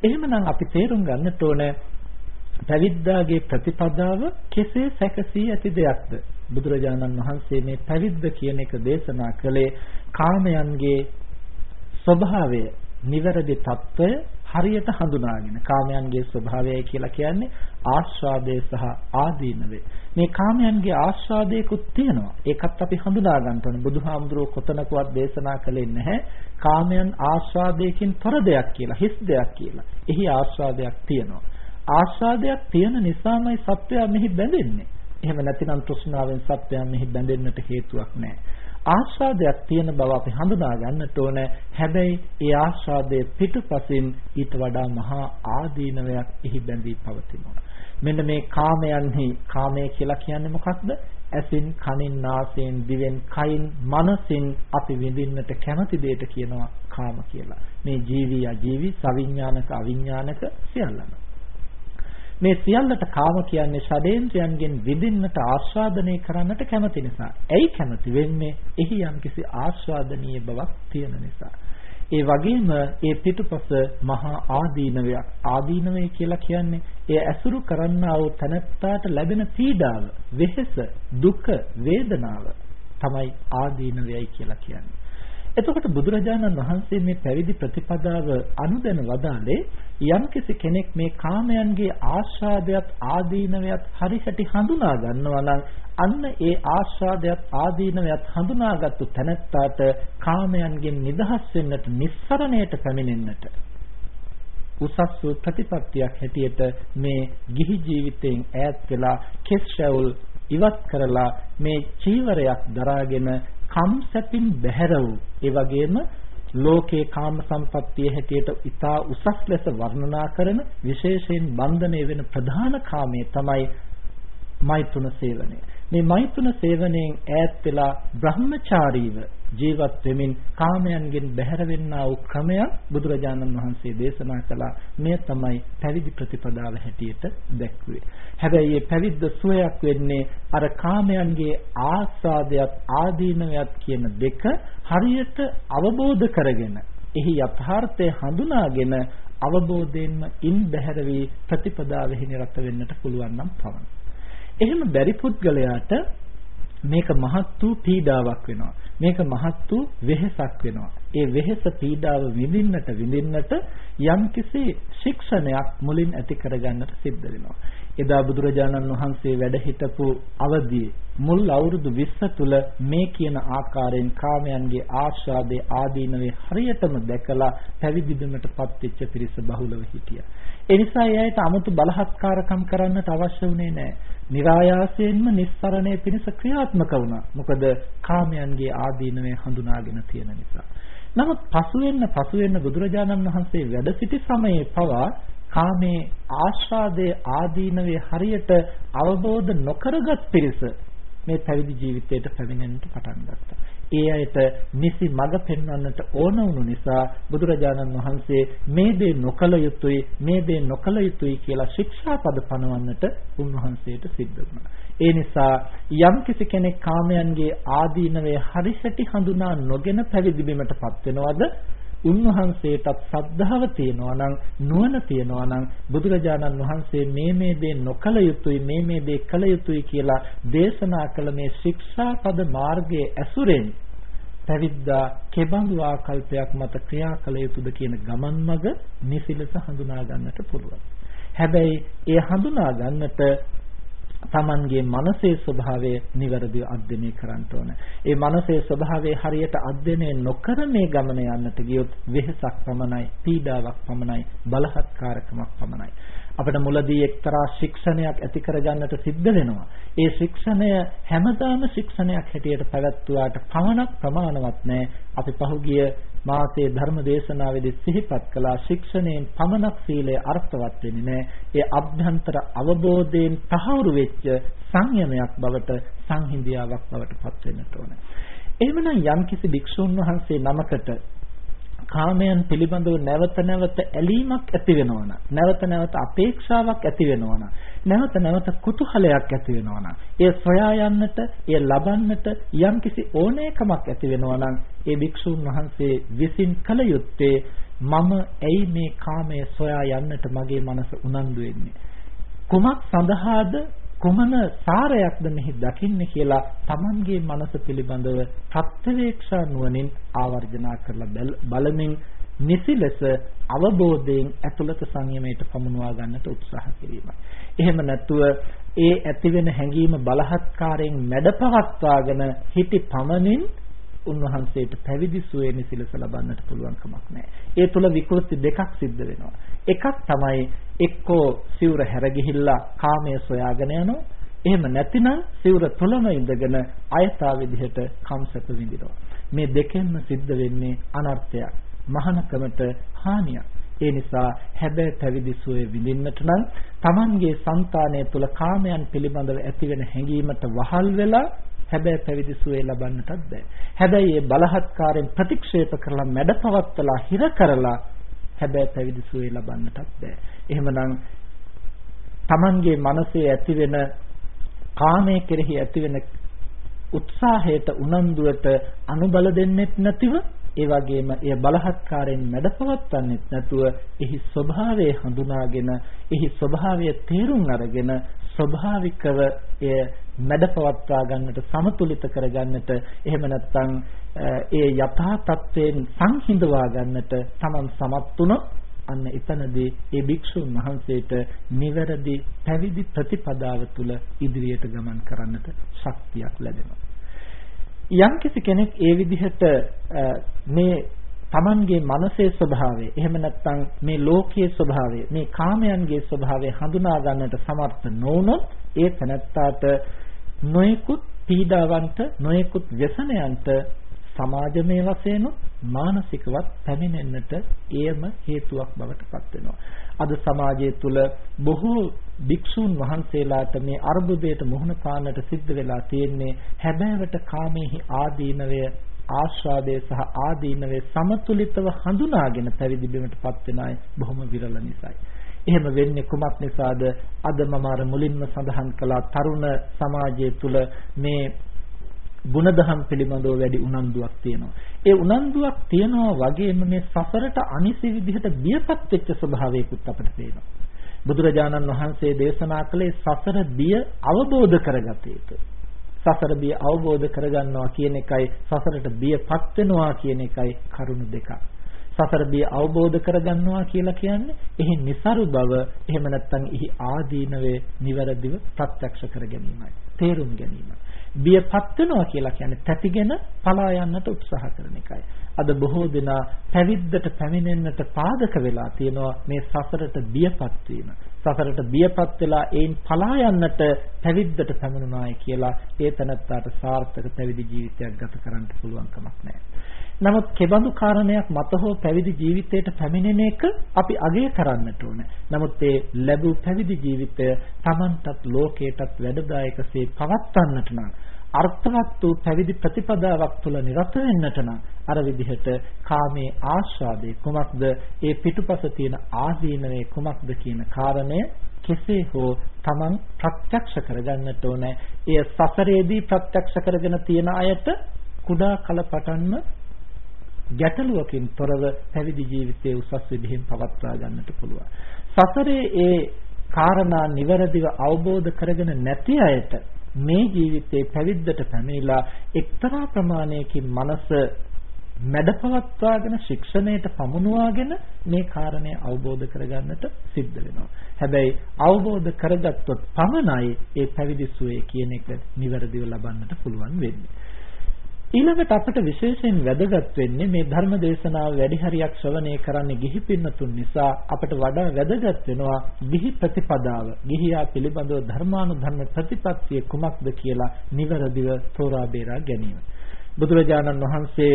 එහෙමනම් අපි තේරුම් ගන්නට ඕනේ පැවිද්දාගේ ප්‍රතිපදාව කෙසේ සැකසී ඇති දෙයක්ද? බුදුරජාණන් වහන්සේ මේ පැවිද්ද කියන එක දේශනා කළේ කාමයන්ගේ ස්වභාවය නිවැරදි తত্ত্বය හරියට හඳුනාගෙන කාමයන්ගේ ස්වභාවයයි කියලා කියන්නේ ආස්වාදය සහ ආදීනවේ. මේ කාමයන්ගේ ආස්වාදයකුත් තියෙනවා. ඒකත් අපි හඳුනා ගන්න ඕනේ. බුදුහාමුදුරුව කොතනකවත් දේශනා කළේ නැහැ කාමයන් ආස්වාදයෙන් තොර දෙයක් කියලා, හිස් දෙයක් කියලා. එහි ආස්වාදයක් තියෙනවා. ආස්වාදයක් තියෙන නිසාමයි සත්‍යය මෙහි බැඳෙන්නේ. එහෙම නැතිනම් තෘෂ්ණාවෙන් සත්‍යය මෙහි බැඳෙන්නට හේතුවක් නැහැ. ආස්වාදයක් තියෙන බව අපි හඳුනා ගන්නට ඕන. හැබැයි ඒ ආස්වාදයේ පිටුපසින් ඊට වඩා මහා ආදීනවයක් එහි බැඳී පවතිනවා. මෙන්න මේ කාමයන්හි කාමය කියලා කියන්නේ මොකක්ද? ඇසින්, කනින්, නාසයෙන්, දිවෙන්, කයින්, මනසින් අපි විඳින්නට කැමති දෙයට කියනවා කාම කියලා. මේ ජීවි අජීවි, සවිඥානික අවිඥානික සියල්ලම. මේ සියල්ලට කාම කියන්නේ ෂඩේන්ද්‍රයන්ගෙන් විඳින්නට ආස්වාදනය කරන්නට කැමති නිසා. ඇයි කැමති වෙන්නේ? එහි යම්කිසි ආස්වාදනීය බවක් තියෙන නිසා. ඒ වගේම ඒ පිටුපස මහා ආදීනවයක්. ආදීනවය කියලා කියන්නේ ඒ ඇසුරු කරන්නා වූ තනත්තාට ලැබෙන පීඩාව, වෙහෙස, දුක, වේදනාව තමයි ආදීනවයයි කියලා කියන්නේ. එතකොට බුදුරජාණන් වහන්සේ මේ පැවිදි ප්‍රතිපදාව අනුදැන වදාළේ යම්කිසි කෙනෙක් මේ කාමයන්ගේ ආස්වාදයක් ආදීනවයක් හරියට හඳුනා ගන්නවා නම් අන්න ඒ ආස්වාදයක් ආදීනවයක් හඳුනාගත්තු තැනැත්තාට කාමයන්ගෙන් නිදහස් වෙන්නට නිස්සරණයට පැමිණෙන්නට උසස් වූ ප්‍රතිපත්තියක් හැටියට මේ ගිහි ජීවිතයෙන් ඈත් වෙලා කෙස් රැවුල් ඉවත් කරලා මේ චීවරයක් දරාගෙන කම් සැපින් බැහැර වූ ඒ වගේම ලෝකේ කාම සම්පත්තිය හැටියට ඉතා උසස් ලෙස වර්ණනා කරන විශේෂයෙන් බන්ධනය වෙන ප්‍රධාන කාමයේ තමයි මෛතුන සේවනය. මේ මෛතුන සේවනයෙන් ඈත් වෙලා බ්‍රහ්මචාරීව ජීවත් වෙමින් කාමයන්ගෙන් බැහැර වෙන්නා වූ ක්‍රමයක් බුදුරජාණන් වහන්සේ දේශනා කළා. මෙය තමයි පැවිදි ප්‍රතිපදාව හැටියට දැක්වේ. හැබැයි මේ පැවිද්ද සුවයක් වෙන්නේ අර කාමයන්ගේ ආස්වාදයක් ආදීනවයක් කියන දෙක හරියට අවබෝධ කරගෙන එහි යථාර්ථය හඳුනාගෙන අවබෝධයෙන්ම ඉන් බැහැර වී ප්‍රතිපදාවෙහි නිරත වෙන්නට පුළුවන් නම් පමණයි. එහෙම බැරි පුද්ගලයාට මේක මහත් වූ පීඩාවක් වෙනවා. මේක මහත් වූ වෙහෙසක් වෙනවා. ඒ වෙහෙස පීඩාව විඳින්නට විඳින්නට යම්කිසි ශික්ෂණයක් මුලින් ඇති කරගන්නට සිද්ධ වෙනවා. එදා බුදුරජාණන් වහන්සේ වැඩ හිටපු අවදියේ මුල් අවුරුදු 20 තුල මේ කියන ආකාරයෙන් කාමයන්ගේ ආශාදේ ආදීනවේ හරියටම දැකලා පැවිදි බිමටපත් වෙච්ච පිරිස බහුලව හිටියා. ඒ නිසා එයාට 아무තු බලහත්කාරකම් කරන්නට අවශ්‍ය වුණේ නැහැ. નિરાයාසයෙන්ම නිස්සරණය පිණිස ක්‍රියාත්මක වුණා. මොකද කාමයන්ගේ ආදීනවේ හඳුනාගෙන තියෙන නිසා. නමුත් පසු වෙන්න පසු වෙන්න බුදුරජාණන් වහන්සේ වැඩ සිටි සමයේ පවා කාමේ ආශාදයේ ආදීනවේ හරියට අවබෝධ නොකරගත් පිරිස මේ පැවිදි ජීවිතයට පැමිණෙන්නට පටන් ගත්තා. ඒ අයට නිසි මඟ පෙන්වන්නට ඕන වුණු නිසා බුදුරජාණන් වහන්සේ මේ දේ නොකල යුතුයි මේ දේ නොකල යුතුයි කියලා ශික්ෂාපද පනවන්නට උන්වහන්සේට සිද්ධ වුණා. ඒ නිසා යම් කිසි කෙනෙක් කාමයන්ගේ ආදීනවේ හරිසටි හඳුනා නොගෙන පැවිදි බිමටපත් වෙනවද උන්වහන්සේටත් සද්ධාව තියෙනවා නම් නුවණ තියෙනවා නම් බුදුරජාණන් වහන්සේ මේ මේ දේ නොකල යුතුයි මේ මේ දේ කළ යුතුයි කියලා දේශනා කළ මේ ශික්ෂාපද මාර්ගයේ ඇසුරෙන් පැවිද්දා කෙබඳු ආකල්පයක් මත ක්‍රියා කළ යුතුද කියන ගමන් මඟ නිසිලස හඳුනා ගන්නට පුළුවන්. හැබැයි ඒ හඳුනා ගන්නට Tamanගේ මනසේ ස්වභාවය નિවරදිව අධ්‍යයනය කරන්න ඕන. ඒ මනසේ ස්වභාවය හරියට අධ්‍යයනය නොකර මේ ගමන යන්නට ගියොත් වෙහසක් පමණයි, පීඩාවක් පමණයි, බලහත්කාරකමක් පමණයි. අපිට මුලදී එක්තරා ශික්ෂණයක් ඇති කරගන්නට සිද්ධ වෙනවා. ඒ ශික්ෂණය හැමදාම ශික්ෂණයක් හැටියට පැවැත්වුවාට පමණක් ප්‍රමාණවත් නැහැ. අපි පහුගිය මාසේ ධර්ම දේශනාවේදී සිහිපත් කළා ශික්ෂණයෙන් පමණක් සීලය අර්ථවත් වෙන්නේ නැහැ. ඒ අභ්‍යන්තර අවබෝධයෙන් තහවුරු වෙච්ච සංයමයක් බවට සංහිඳියාවක් බවට පත් වෙන්නට ඕන. එහෙමනම් යම්කිසි භික්ෂුන් වහන්සේ නමකට කාමයන් පිළිබඳව නැවත නැවත ඇලීමක් ඇති වෙනවනම් නැවත නැවත අපේක්ෂාවක් ඇති වෙනවනම් නැවත නැවත කුතුහලයක් ඇති වෙනවනම් ඒ සොයා යන්නට ඒ ලබන්නට යම්කිසි ඕනෑකමක් ඇති වෙනවනම් ඒ භික්ෂුන් වහන්සේ විසින් කල යුත්තේ මම ඇයි මේ කාමය සොයා යන්නට මගේ මනස උනන්දු වෙන්නේ? කුමක් සඳහාද කුමන සාරයක්ද මෙහි දකින්නේ කියලා Tamanගේ මනස පිළිබඳව ප්‍රත්‍යවේක්ෂා නුවණින් ආවර්ජනා කරලා බලමින් නිසි ලෙස අවබෝධයෙන් ඇතුළත සංයමයට පමුණවා ගන්නට උත්සාහ කිරීමයි. එහෙම නැතුව ඒ ඇතිවෙන හැඟීම බලහත්කාරයෙන් මැඩපවත්වාගෙන හිටි පමණින් උන්වහන්සේට පැවිදි සුවේ නිසිලස ලබන්නට පුළුවන් කමක් නැහැ. ඒ තුල විකෘති දෙකක් සිද්ධ වෙනවා. එකක් තමයි එක්කෝ සිවුර හැරගිහිල්ලා කාමයේ සොයාගෙන යනවා. එහෙම නැතිනම් සිවුර තුලම ඉඳගෙන අයථා විදිහට කම්සක විඳිනවා. මේ දෙකෙන්ම සිද්ධ වෙන්නේ අනර්ථයක්. මහානකමට හානියක්. ඒ නිසා හැබැයි පැවිදි සුවේ විඳින්නට නම් Tamanගේ సంతානය තුල කාමයන් පිළිබඳව ඇතිවෙන හැඟීමට වහල් වෙලා හැබැයි පැවිදි සුවේ ලබන්නටත් බෑ. හැබැයි ඒ බලහත්කාරයෙන් ප්‍රතික්ෂේප කරලා මැඩපවත්තලා හිර කරලා හැබැයි පැවිදි සුවේ ලබන්නටත් බෑ. එහෙමනම් Tamanගේ මනසේ ඇතිවෙන කාමයේ කෙරෙහි ඇතිවෙන උත්සාහයට උනන්දුවට අනුබල දෙන්නෙත් නැතිව ඒ වගේම එය බලහත්කාරයෙන් මැඩපවත්වන්නෙත් නැතුව එහි ස්වභාවය හඳුනාගෙන එහි ස්වභාවය තේරුම් අරගෙන ස්වභාවිකව එය මැඩපවත්වා ගන්නට සමතුලිත කර ගන්නට එහෙම නැත්නම් ඒ යථා තත්වයෙන් සංහිඳවා ගන්නට තමන් සමත් වුණොත් අන්න එතනදී ඒ භික්ෂුන් වහන්සේට නිවැරදි පැවිදි ප්‍රතිපදාව තුළ ඉදිරියට ගමන් කරන්නට ශක්තියක් ලැබෙනවා. යම්කිසි කෙනෙක් ඒ විදිහට මේ Tamanගේ මනසේ ස්වභාවය එහෙම නැත්නම් මේ ලෝකයේ ස්වභාවය මේ කාමයන්ගේ ස්වභාවය හඳුනා ගන්නට සමර්ථ නොවුනොත් ඒ තනත්තාට නොයෙකුත් පීඩාවන්ට නොයෙකුත් ව්‍යසනයන්ට සමාජමය වශයෙන් මානසිකවත් පැමිණෙන්නට එයම හේතුවක් බවට පත් වෙනවා. අද සමාජය තුල බොහෝ භික්ෂූන් වහන්සේලාට මේ අර්බුදයට මුහුණ පාන්නට සිද්ධ වෙලා තියෙන්නේ හැබෑවට කාමයේ ආදීනවය ආස්වාදය සහ ආදීනවේ සමතුලිතව හඳුනාගෙන පැවිදි බිමටපත් වෙන අය බොහොම විරල නිසායි. එහෙම වෙන්නේ කුමක් නිසාද? අද මම අර මුලින්ම සඳහන් කළා තරුණ සමාජය තුළ මේ ಗುಣදහම් පිළිබඳව වැඩි උනන්දුවක් තියෙනවා. ඒ උනන්දුවක් තියනවා වගේම මේ සසරට අනිසි විදිහට බියපත් වෙච්ච ස්වභාවයකුත් අපිට පේනවා. බුදුරජාණන් වහන්සේ දේශනා කළේ සසර බිය අවබෝධ කරගත යුතු. සසර බිය අවබෝධ කරගන්නවා කියන එකයි සසරට බියපත් වෙනවා කියන එකයි කරුණු දෙකක්. සසර බිය අවබෝධ කරගන්නවා කියලා කියන්නේ එහි નિසරු බව එහෙම නැත්නම් එහි ආදීනවේ නිවැරදිව ප්‍රත්‍යක්ෂ කර ගැනීමයි. තේරුම් ගැනීමයි. බියපත් වෙනවා කියලා කියන්නේ තැතිගෙන පලා යන්නට උත්සාහ කරන එකයි. අද බොහෝ දෙනා පැවිද්දට පැමිණෙන්නට පාදක වෙලා තියෙනවා මේ සසරට බියපත් වීම. සසරට බියපත් වෙලා ඒන් පලා යන්නට පැවිද්දට පැමිණුණායි කියලා ඒ තනත්තාට සාර්ථක පැවිදි ජීවිතයක් ගත කරන්න පුළුවන් කමක් නැහැ. නමුත් කෙබඳු කාරණයක් මත හෝ පැවිදි ජීවිතයට පැමිණෙන එක අපි අගය කරන්නට ඕනේ. නමුත් ඒ ලැබූ පැවිදි ජීවිතය Tamanටත් ලෝකයටත් වැඩදායකසේ පවත්වන්නට නම් අර්ථවත් වූ පැවිදි ප්‍රතිපදාවක් තුළ නිරත වෙන්නට නම් අර විදිහට කාමයේ ආස්වාදේ කුමක්ද ඒ පිටුපස තියෙන ආදීනවේ කුමක්ද කියන කාරණය කෙසේ හෝ Taman ප්‍රත්‍යක්ෂ කරගන්නට ඕනේ. එය සසරේදී ප්‍රත්‍යක්ෂ කරගෙන තියෙන අයට කුඩා කල පටන්ම ගැටලුවකින් තොරව පැවිදි ජීවිතයේ උසස් විදිහින් පවත්වා ගන්නට පුළුවන්. සසරේ ඒ කාරණා නිවැරදිව අවබෝධ කරගෙන නැති අයට මේ ජීවිතේ පැවිද්දට පැමිණිලා එක්තරා ප්‍රමාණයකින් මනස මැඩපවත්වාගෙන ශික්ෂණයට පමුණුවාගෙන මේ කාරණය අවබෝධ කරගන්නට සිද්ධ වෙනවා. හැබැයි අවබෝධ කරගත්තොත් පමණයි ඒ පැවිදි සුවේ කියන එක නිවැරදිව ලබන්නට පුළුවන් වෙන්නේ. ඊළඟට අපට විශේෂයෙන් වැදගත් වෙන්නේ මේ ධර්ම දේශනාව වැඩි හරියක් ශ්‍රවණය කරන්නේ ගිහි පින්නතුන් නිසා අපට වඩා වැදගත් වෙනවා ගිහි ප්‍රතිපදාව. ගිහියා පිළිබඳව ධර්මානුධර්ම ප්‍රතිපත්තිය කුමක්ද කියලා නිවැරදිව තෝරා බේරා ගැනීම. බුදුරජාණන් වහන්සේ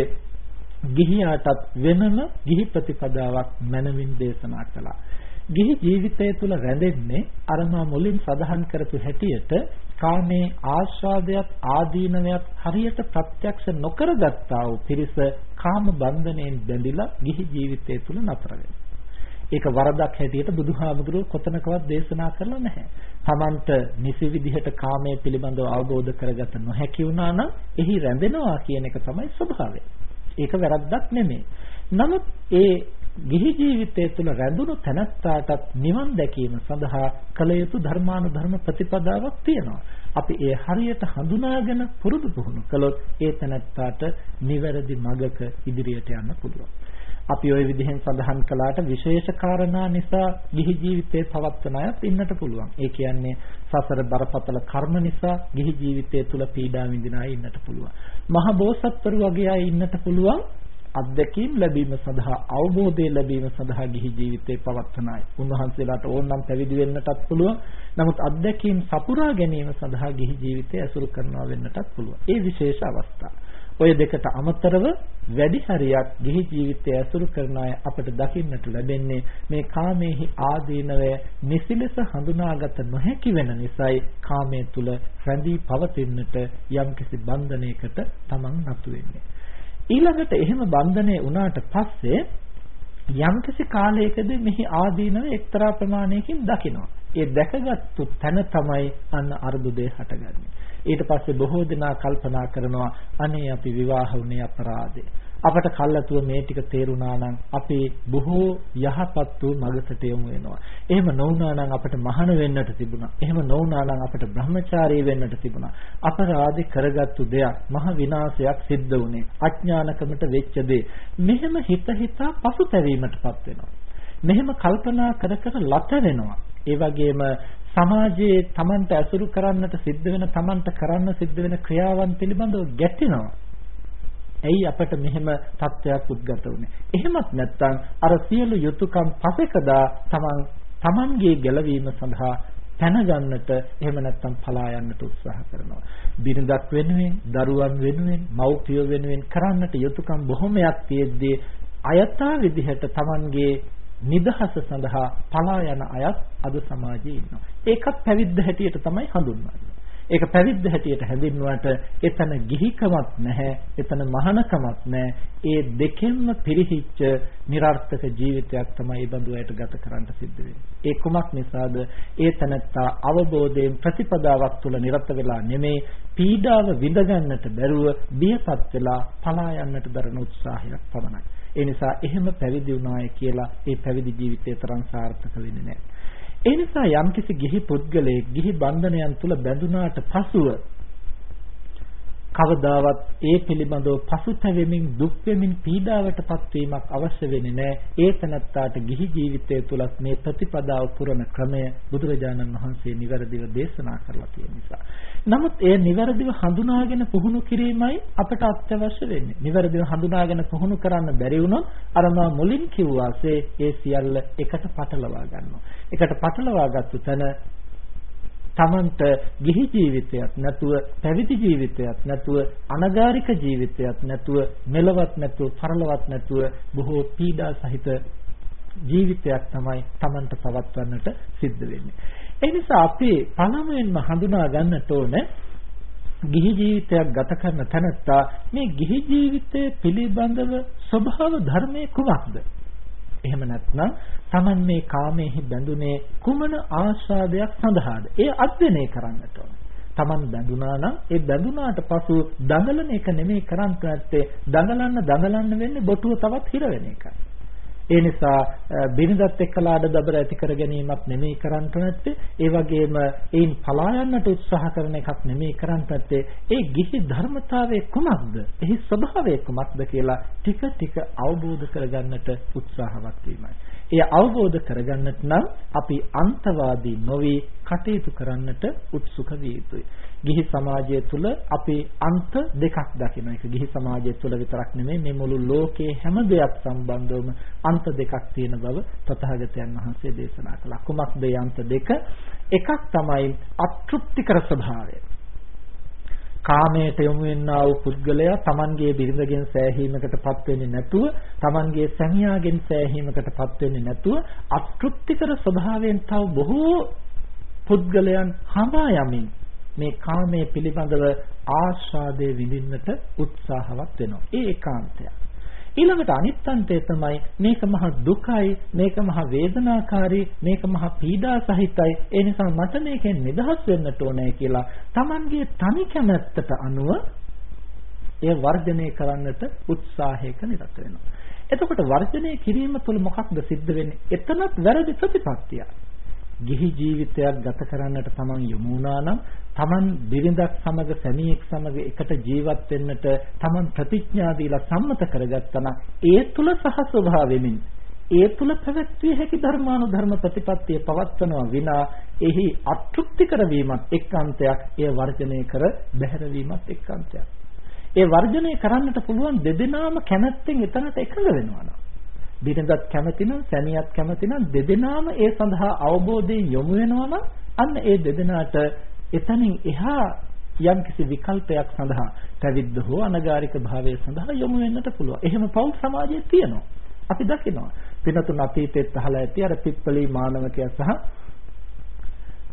ගිහියාටත් වෙනම ගිහි ප්‍රතිපදාවක් මනමින් දේශනා කළා. ගිහි ජීවිතය තුළ රැඳෙන්නේ අර මා මුලින් සඳහන් කරපු හැටියට කාමේ ආස්වාදයක් ආදීනවයක් හරියට ප්‍රත්‍යක්ෂ නොකරගත්තා වූ පිරිස කාම බන්ධණයෙන් බැඳිලා ගිහි ජීවිතය තුළ නතර ඒක වරදක් හැටියට බුදුහාමුදුරුවෝ කොතනකවත් දේශනා කරලා නැහැ. Tamanට නිසි විදිහට කාමයේ පිළිබඳව අවබෝධ කරගත නොහැකි වුණා නම් එහි රැඳෙනවා කියන එක තමයි ස්වභාවය. ඒක වැරද්දක් නෙමෙයි. නමුත් ඒ ගිහි ජීවිතය තුළ රැඳුණු තැනැත්තාටත් නිවන් දැකීම සඳහා කළ යුතු ධර්මානුධර්ම ප්‍රතිපදාවක් තියෙනවා. අපි ඒ හරියට හඳුනාගෙන පුරුදු පුහුණු කළොත් ඒ තැනැත්තාට නිවැරදි මඟක ඉදිරියට යන්න පුළුවන්. අපි ওই විදිහෙන් සඳහන් කළාට විශේෂ කාරණා නිසා ගිහි ජීවිතේ පවත්වන අයත් ඉන්නට පුළුවන්. ඒ කියන්නේ සසර බරපතල කර්ම නිසා ගිහි ජීවිතය තුල පීඩා විඳින අය ඉන්නට පුළුවන්. මහ බෝසත්වරු වගේ අය ඉන්නට පුළුවන්. අත්දැකීම් ලැබීම සඳහා අවබෝධය ලැබීම සඳහා ගිහි ජීවිතේ පවත්වන අය. උන්වහන්සේලාට ඕනනම් පැවිදි වෙන්නටත් පුළුවන්. නමුත් අත්දැකීම් සපුරා ගැනීම සඳහා ගිහි ජීවිතය ඇසුරු කරනවා වෙන්නටත් පුළුවන්. ඒ විශේෂ අවස්ථා. ඔය දෙකට අමතරව වැඩි හරියක් ගිහි ජීවිතය ඇසුරු කරන අය අපට දකින්නට ලැබෙන්නේ මේ කාමේහි ආදීනවය නිසිලෙස හඳුනාගත නොහැකි වෙන නිසායි කාමයේ තුල රැඳී පවතින්නට යම්කිසි බන්ධනයකට තමන් නතු වෙන්නේ. ඊළඟට එහෙම බන්ධනය වුණාට පස්සේ යම්කිසි කාලයකදී මෙහි ආදීනව එක්තරා ප්‍රමාණයකින් දකිනවා. ඒ දැකගත්තු තැන තමයි අන්න අර්බුදේ හටගන්නේ. ඊට පස්සේ බොහෝ දෙනා කල්පනා කරනවා අනේ අපි විවාහ වුණේ අපරාධේ. අපට කල්ලාතුව මේ ටික තේරුණා නම් අපි බොහෝ යහපත් වූ මඟකට යමු වෙනවා. එහෙම නොවුනා නම් අපට මහාන වෙන්නට තිබුණා. එහෙම නොවුනා නම් අපට බ්‍රහ්මචාරී වෙන්නට තිබුණා. අපරාධේ කරගත්තු දෙයක් මහ විනාශයක් සිද්ධ වුණේ. අඥානකමට වෙච්ච දේ. මෙහෙම හිත හිතා පසුතැවීමටපත් වෙනවා. මෙහෙම කල්පනා කර කර ලත වෙනවා. ඒ වගේම සමාජයේ Tamanට ඇසුරු කරන්නට සිද්ධ වෙන Tamanට කරන්න සිද්ධ වෙන ක්‍රියාවන් පිළිබඳව ගැටෙනවා. ඇයි අපට මෙහෙම තත්ත්වයක් උද්ගත වුනේ? එහෙමත් නැත්නම් අර සියලු යුතුයකම් පසෙකදා Taman Tamanගේ ගැලවීම සඳහා පැනගන්නට එහෙම නැත්නම් පලා යන්නට උත්සාහ කරනවා. බිරිඳක් වෙනුවෙන්, දරුවන් වෙනුවෙන්, මව්පියෝ වෙනුවෙන් කරන්නට යුතුයකම් බොහොමයක් තියෙද්දී අයථා විදිහට Tamanගේ නිදහස සඳහා පලා යන අයත් අද සමාජයේ ඉන්නවා. ඒකත් පැවිද්ද හැටියට තමයි හඳුන්වන්නේ. ඒක පැවිද්ද හැටියට හැඳින්වුවාට එතන ගිහිකමක් නැහැ, එතන මහානකමක් නැහැ. ඒ දෙකෙන්ම පිරිහිච්ච નિરර්ථක ජීවිතයක් තමයි මේ බඳු අයට ගත කරන්න සිද්ධ වෙන්නේ. ඒ කුමක් නිසාද? ඒ තනත්තා අවබෝධයෙන් ප්‍රතිපදාවක් තුල නිරත වෙලා නෙමේ පීඩාව විඳ ගන්නට බැරුව බියපත් වෙලා පලා යන්නට දරන උත්සාහයක් පමණයි. ඒ නිසා එහෙම පැවිදි වුණාය කියලා ඒ පැවිදි ජීවිතය තරම් සාර්ථක වෙන්නේ නැහැ. ඒ නිසා යම්කිසි ගිහි පුද්ගලයෙක් ගිහි බන්ධනයන් තුල බැඳුනාට පසුව කවදාවත් ඒ පිළිබඳව පසුතැවෙමින් දුක් වෙමින් පීඩාවටපත් වීමක් අවශ්‍ය වෙන්නේ නැහැ. ඒ තනත්තාට ගිහි ජීවිතය තුලත් මේ ප්‍රතිපදාව පුරන ක්‍රමය බුදුරජාණන් වහන්සේ නිවැරදිව දේශනා කරලා තියෙන නිසා. නමුත් එය නිවැරදිව හඳුනාගෙන පුහුණු කිරීමයි අපට අත්‍යවශ්‍ය වෙන්නේ. නිවැරදිව හඳුනාගෙන පුහුණු කරන්න බැරි වුණොත් අර මා මුලින් කිව්වාසේ ඒ සියල්ල එකට පටලවා ගන්නවා. එකට පටලවා ගත්ත තැන තමන්ට ගිහි ජීවිතයක් නැතුව පැවිදි ජීවිතයක් නැතුව අනගාരിക ජීවිතයක් නැතුව මෙලවත් නැතුව පරලවත් නැතුව බොහෝ පීඩා සහිත ජීවිතයක් තමයි තමන්ට පවත්වන්නට සිද්ධ වෙන්නේ. ඒ නිසා අපි පළමුවෙන්ම හඳුනා ගන්නට ඕන ගිහි ජීවිතයක් ගත කරන තැනත්තා මේ ගිහි ජීවිතය පිළිබඳව ස්වභාව ධර්මයේ කුමක්ද? එහෙම නැත්නම් Taman මේ කාමයේ බැඳුනේ කුමන ආශාදයක් සඳහාද? ඒ අධ්‍යයනය කරන්නට ඕන. Taman බැඳුනා නම් ඒ බැඳුනාට පසු දඟලන එක නෙමෙයි කරන්න නැත්තේ දඟලන්න දඟලන්න වෙන්නේ බොටුව තවත් හිර වෙන එකයි. ඒ නිසා බිරිඳත් එක්කලා අඩදබර ඇති කර ගැනීමක් නෙමෙයි කරන්ට නැත්තේ ඒ වගේම ඒන් පලා යන්නට උත්සාහ කරන එකක් නෙමෙයි කරන්ට නැත්තේ ඒ ගිහි ධර්මතාවයේ කුමක්ද? එහි ස්වභාවය කුමක්ද කියලා ටික ටික අවබෝධ කරගන්නට උත්සාහවත් වීමයි. එය අවබෝධ කරගන්නට නම් අපි අන්තවාදී නොවි කටයුතු කරන්නට උත්සුක විය යුතුයි ගිහි සමාජය තුළ අපි අන්ත දෙකක් දකිනවා. ඒක ගිහි සමාජය තුළ විතරක් නෙමෙයි මේ මුළු ලෝකයේ හැම දෙයක් සම්බන්ධවම අන්ත දෙකක් තියෙන බව තථාගතයන් වහන්සේ දේශනා කළා. කුමක්ද අන්ත දෙක? එකක් තමයි අතෘප්තිකර ස්වභාවය. කාමයට යොමු වෙන්නා වූ පුද්ගලයා Tamanගේ බිරිඳගෙන් සෑහීමකටපත් වෙන්නේ නැතුව Tamanගේ සැමියාගෙන් සෑහීමකටපත් වෙන්නේ නැතුව අතෘප්තිකර ස්වභාවයෙන් තව බොහෝ පුද්ගලයන් හඹා යමින් මේ කාමයේ පිළිබඳව ආස්වාදයේ විඳින්නට උත්සාහවත් වෙනවා. ඒ ඒකාන්තය. ඊළඟට අනිත්‍යන්තය තමයි මේක මහ දුකයි, මේක මහ වේදනාකාරී, මේක මහ පීඩා සහිතයි. ඒ නිසා මට මේකෙන් නිදහස් වෙන්නට ඕනේ කියලා Tamanගේ තනි කැමැත්තට අනුව එය වර්ධනය කරන්නට උත්සාහයක නිරත වෙනවා. එතකොට වර්ධනය කිරීම තුළ මොකක්ද සිද්ධ වෙන්නේ? එතනත් වැරදි ප්‍රතිපත්තියක්. ගිහි ජීවිතයක් ගත කරන්නට තමන් යොමු වුණා නම් තමන් බිරිඳක් සමග සැමියෙක් සමග එකට ජීවත් වෙන්නට තමන් ප්‍රතිඥා දීලා සම්මත කරගත්තා නම් ඒ තුල සහ ස්වභාවෙමින් ඒ තුල පැවැත්විය හැකි ධර්මානුධර්ම ප්‍රතිපත්තිය පවත්වනවා විනා එහි අතෘප්තිකර වීමත් එක්කාන්තයක් එය වර්ජනය කර බැහැර වීමත් එක්කාන්තයක් ඒ වර්ජනය කරන්නට පුළුවන් දෙදෙනාම කැමැත්තෙන් එතනට එකඟ වෙනවා නම් බිරිඳත් කැමති නම් සැමියාත් කැමති නම් දෙදෙනාම ඒ සඳහා අවබෝධයෙන් යොමු වෙනවා නම් අන්න ඒ දෙදෙනාට එතනින් එහා යම්කිසි විකල්පයක් සඳහා පැවිද්ද හෝ අනගාരിക භාවය සඳහා යොමු වෙන්නට පුළුවන්. එහෙම පෞල් සමාජයේ තියෙනවා. අපි දකිනවා. පිනතුන් අතීතෙත් අහලා ඇති අර පිප්පලි මානවකයා සහ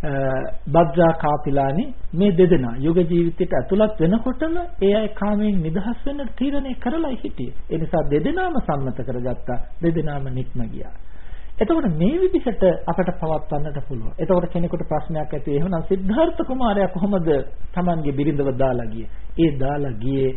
බද්රා කාපිලානි මේ දෙදෙනා යුග ජීවිතයට ඇතුළත් වෙනකොටම ඒ අය කාමයෙන් නිදහස් වෙන්න තීරණය කරලා හිටියේ. ඒ නිසා දෙදෙනාම සම්මත කරගත්තා. දෙදෙනාම නික්ම ගියා. එතකොට මේ විදිහට අපට පවත්වන්නට පුළුවන්. එතකොට කෙනෙකුට ප්‍රශ්නයක් ඇති එහෙනම් සිද්ධාර්ථ කුමාරයා කොහොමද Tamanගේ බිරිඳව දාලා ගියේ? ඒ දාලා ගියේ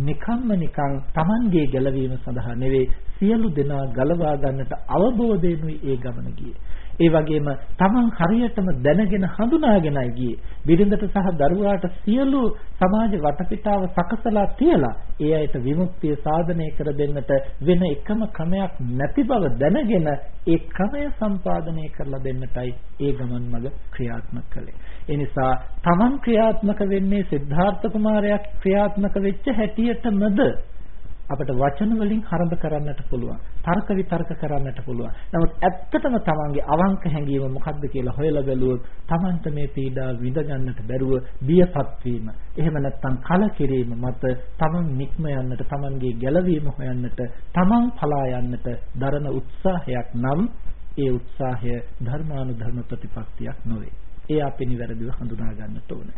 නිකම්ම නිකං Tamanගේ ගැලවීම සඳහා නෙවෙයි සියලු දෙනා ගලවා ගන්නට අවබෝධයෙන්ුයි ඒ ගමන ගියේ. ඒ වගේම Taman හරියටම දැනගෙන හඳුනාගෙනයි ගියේ. බිරිඳට සහ දරුවාට සියලු සමාජ වටපිටාව සකසලා තියලා ඒ අයට විමුක්තිය සාධනය කර දෙන්නට වෙන එකම ක්‍රමයක් නැති බව දැනගෙන ඒ ක්‍රමය සම්පාදනය කරලා දෙන්නටයි ඒ ගමන් මඟ ක්‍රියාත්මක කළේ. ඒ නිසා Taman ක්‍රියාත්මක වෙන්නේ සිද්ධාර්ථ කුමාරයා ක්‍රියාත්මක වෙච්ච හැටියටමද අපිට වචන වලින් හරඹ කරන්නට පුළුවන්. තර්ක විතර්ක කරන්නට පුළුවන්. නමුත් ඇත්තටම තමන්ගේ අවංක හැඟීම මොකක්ද කියලා හොයලා බැලුවොත් තමන්ට මේ පීඩා විඳ ගන්නට බැරුව බියපත් වීම. එහෙම නැත්නම් කලකිරීම මත තමන් නික්ම යන්නට, තමන්ගේ ගැලවීම හොයන්නට, තමන් පලා යන්නට දරන උත්සාහයක් නම් ඒ උත්සාහය ධර්මානුධර්ම ප්‍රතිපත්තියක් නොවේ. ඒ අපි නිවැරදිව හඳුනා ගන්නට ඕන.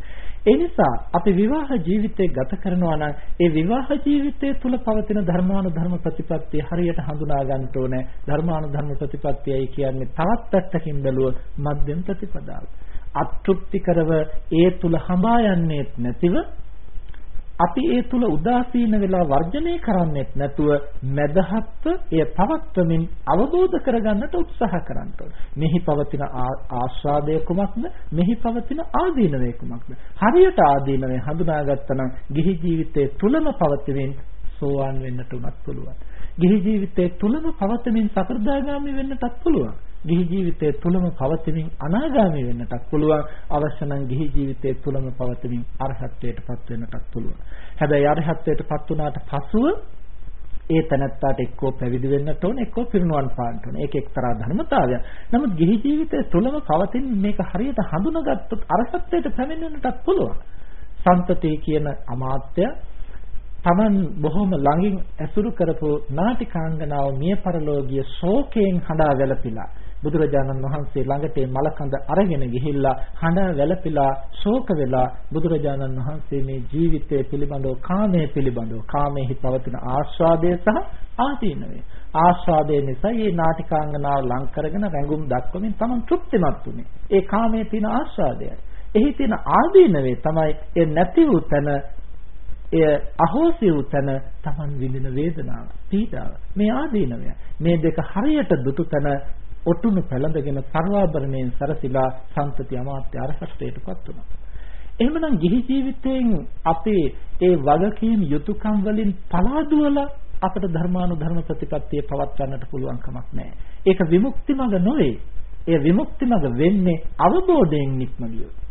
ඒ නිසා අපි විවාහ ජීවිතය ගත කරනවා නම් ඒ විවාහ ජීවිතය තුළ පවතින ධර්මානුධර්ම ප්‍රතිපත්තිය හරියට හඳුනා ගන්න ඕනේ. ධර්මානුධර්ම ප්‍රතිපත්තියයි කියන්නේ තවත් පැත්තකින් බැලුවොත් මධ්‍යම ප්‍රතිපදාව. අතෘප්තිකරව ඒ තුල හඹා යන්නේ නැතිව අපි ඒ තුල උදාසීන වෙලා වර්ජනය කරන්නේත් නැතුව මදහත්ව එය පවත්වමින් අවබෝධ කරගන්නට උත්සාහ කරන්න මෙහි පවතින ආස්වාදය කුමක්ද? මෙහි පවතින ආදීනවය කුමක්ද? හරියට ආදීනවය හඳුනාගත්තා නම් ගිහි ජීවිතයේ තුලම පවතිමින් සෝවාන් වෙන්නට උනත් පුළුවන්. ගිහි ජීවිතයේ තුලම පවතිමින් සතරදාගාමි වෙන්නටත් පුළුවන්. ගිහි ජීවිතයේ තුලම පවතිමින් අනාගාමී වෙන්නටත් පුළුවන්. අවශ්‍ය නම් ගිහි ජීවිතයේ තුලම පවතිමින් අරහත්ත්වයටපත් වෙන්නටත් පුළුවන්. හැබැයි අරහත්ත්වයටපත් වුණාට පසුව ඒ තනත්තාට එක්කෝ පැවිදි වෙන්නට ඕන එක්කෝ පිරිනුවන් පාන්න ඕන. ඒක එක්තරා ධර්මතාවයක්. නමුත් ගිහි ජීවිතයේ තුලම පවතින මේක හරියට හඳුනාගත්තොත් අරහත්ත්වයට පැමිණෙන්නටත් පුළුවන්. සම්තතේ කියන අමාත්‍ය තමන් බොහොම ළඟින් ඇසුරු කරපු නාටිකාංගනාව මිය පරලෝකීය ශෝකයෙන් හඬා වැළපිලා බුදුරජාණන් වහන්සේ ළඟට මලකඳ අරගෙන ගිහිල්ලා හඬ වැළපිලා ශෝක වෙලා බුදුරජාණන් වහන්සේ මේ ජීවිතය පිළිබඳව කාමයේ පිළිබඳව කාමයේ පවතින ආස්වාදය සහ ආදීනවේ ආස්වාදයේ නිසා මේ නාටිකාංගනාව ලං කරගෙන රැඟුම් දක්වමින් තමන් තෘප්තිමත් වුනේ. ඒ කාමයේ තියෙන ආස්වාදයයි. එහි තියෙන ආදීනවේ තමයි ඒ නැති වූ තැන එය අහෝසි වූ තැන තමන් විඳින වේදනාව පීඩාව. මේ ආදීනවය මේ දෙක හරියට දුටු තැන ඔටුනු පැලඳගෙන සර්වාභරණයෙන් සරසිලා සම්පති අමාත්‍ය අරහත්ත්වයටපත් වුණා. එහෙමනම් ගිහි ජීවිතයෙන් අපේ ඒ වගකීම් යුතුයකම් වලින් පලාදුවලා අපට ධර්මානුධර්ම ප්‍රතිපත්තිය පවත්වන්නට පුළුවන් කමක් නැහැ. ඒක විමුක්ති මඟ නොවේ. ඒ විමුක්ති මඟ වෙන්නේ අවබෝධයෙන් නික්ම ගියොත්.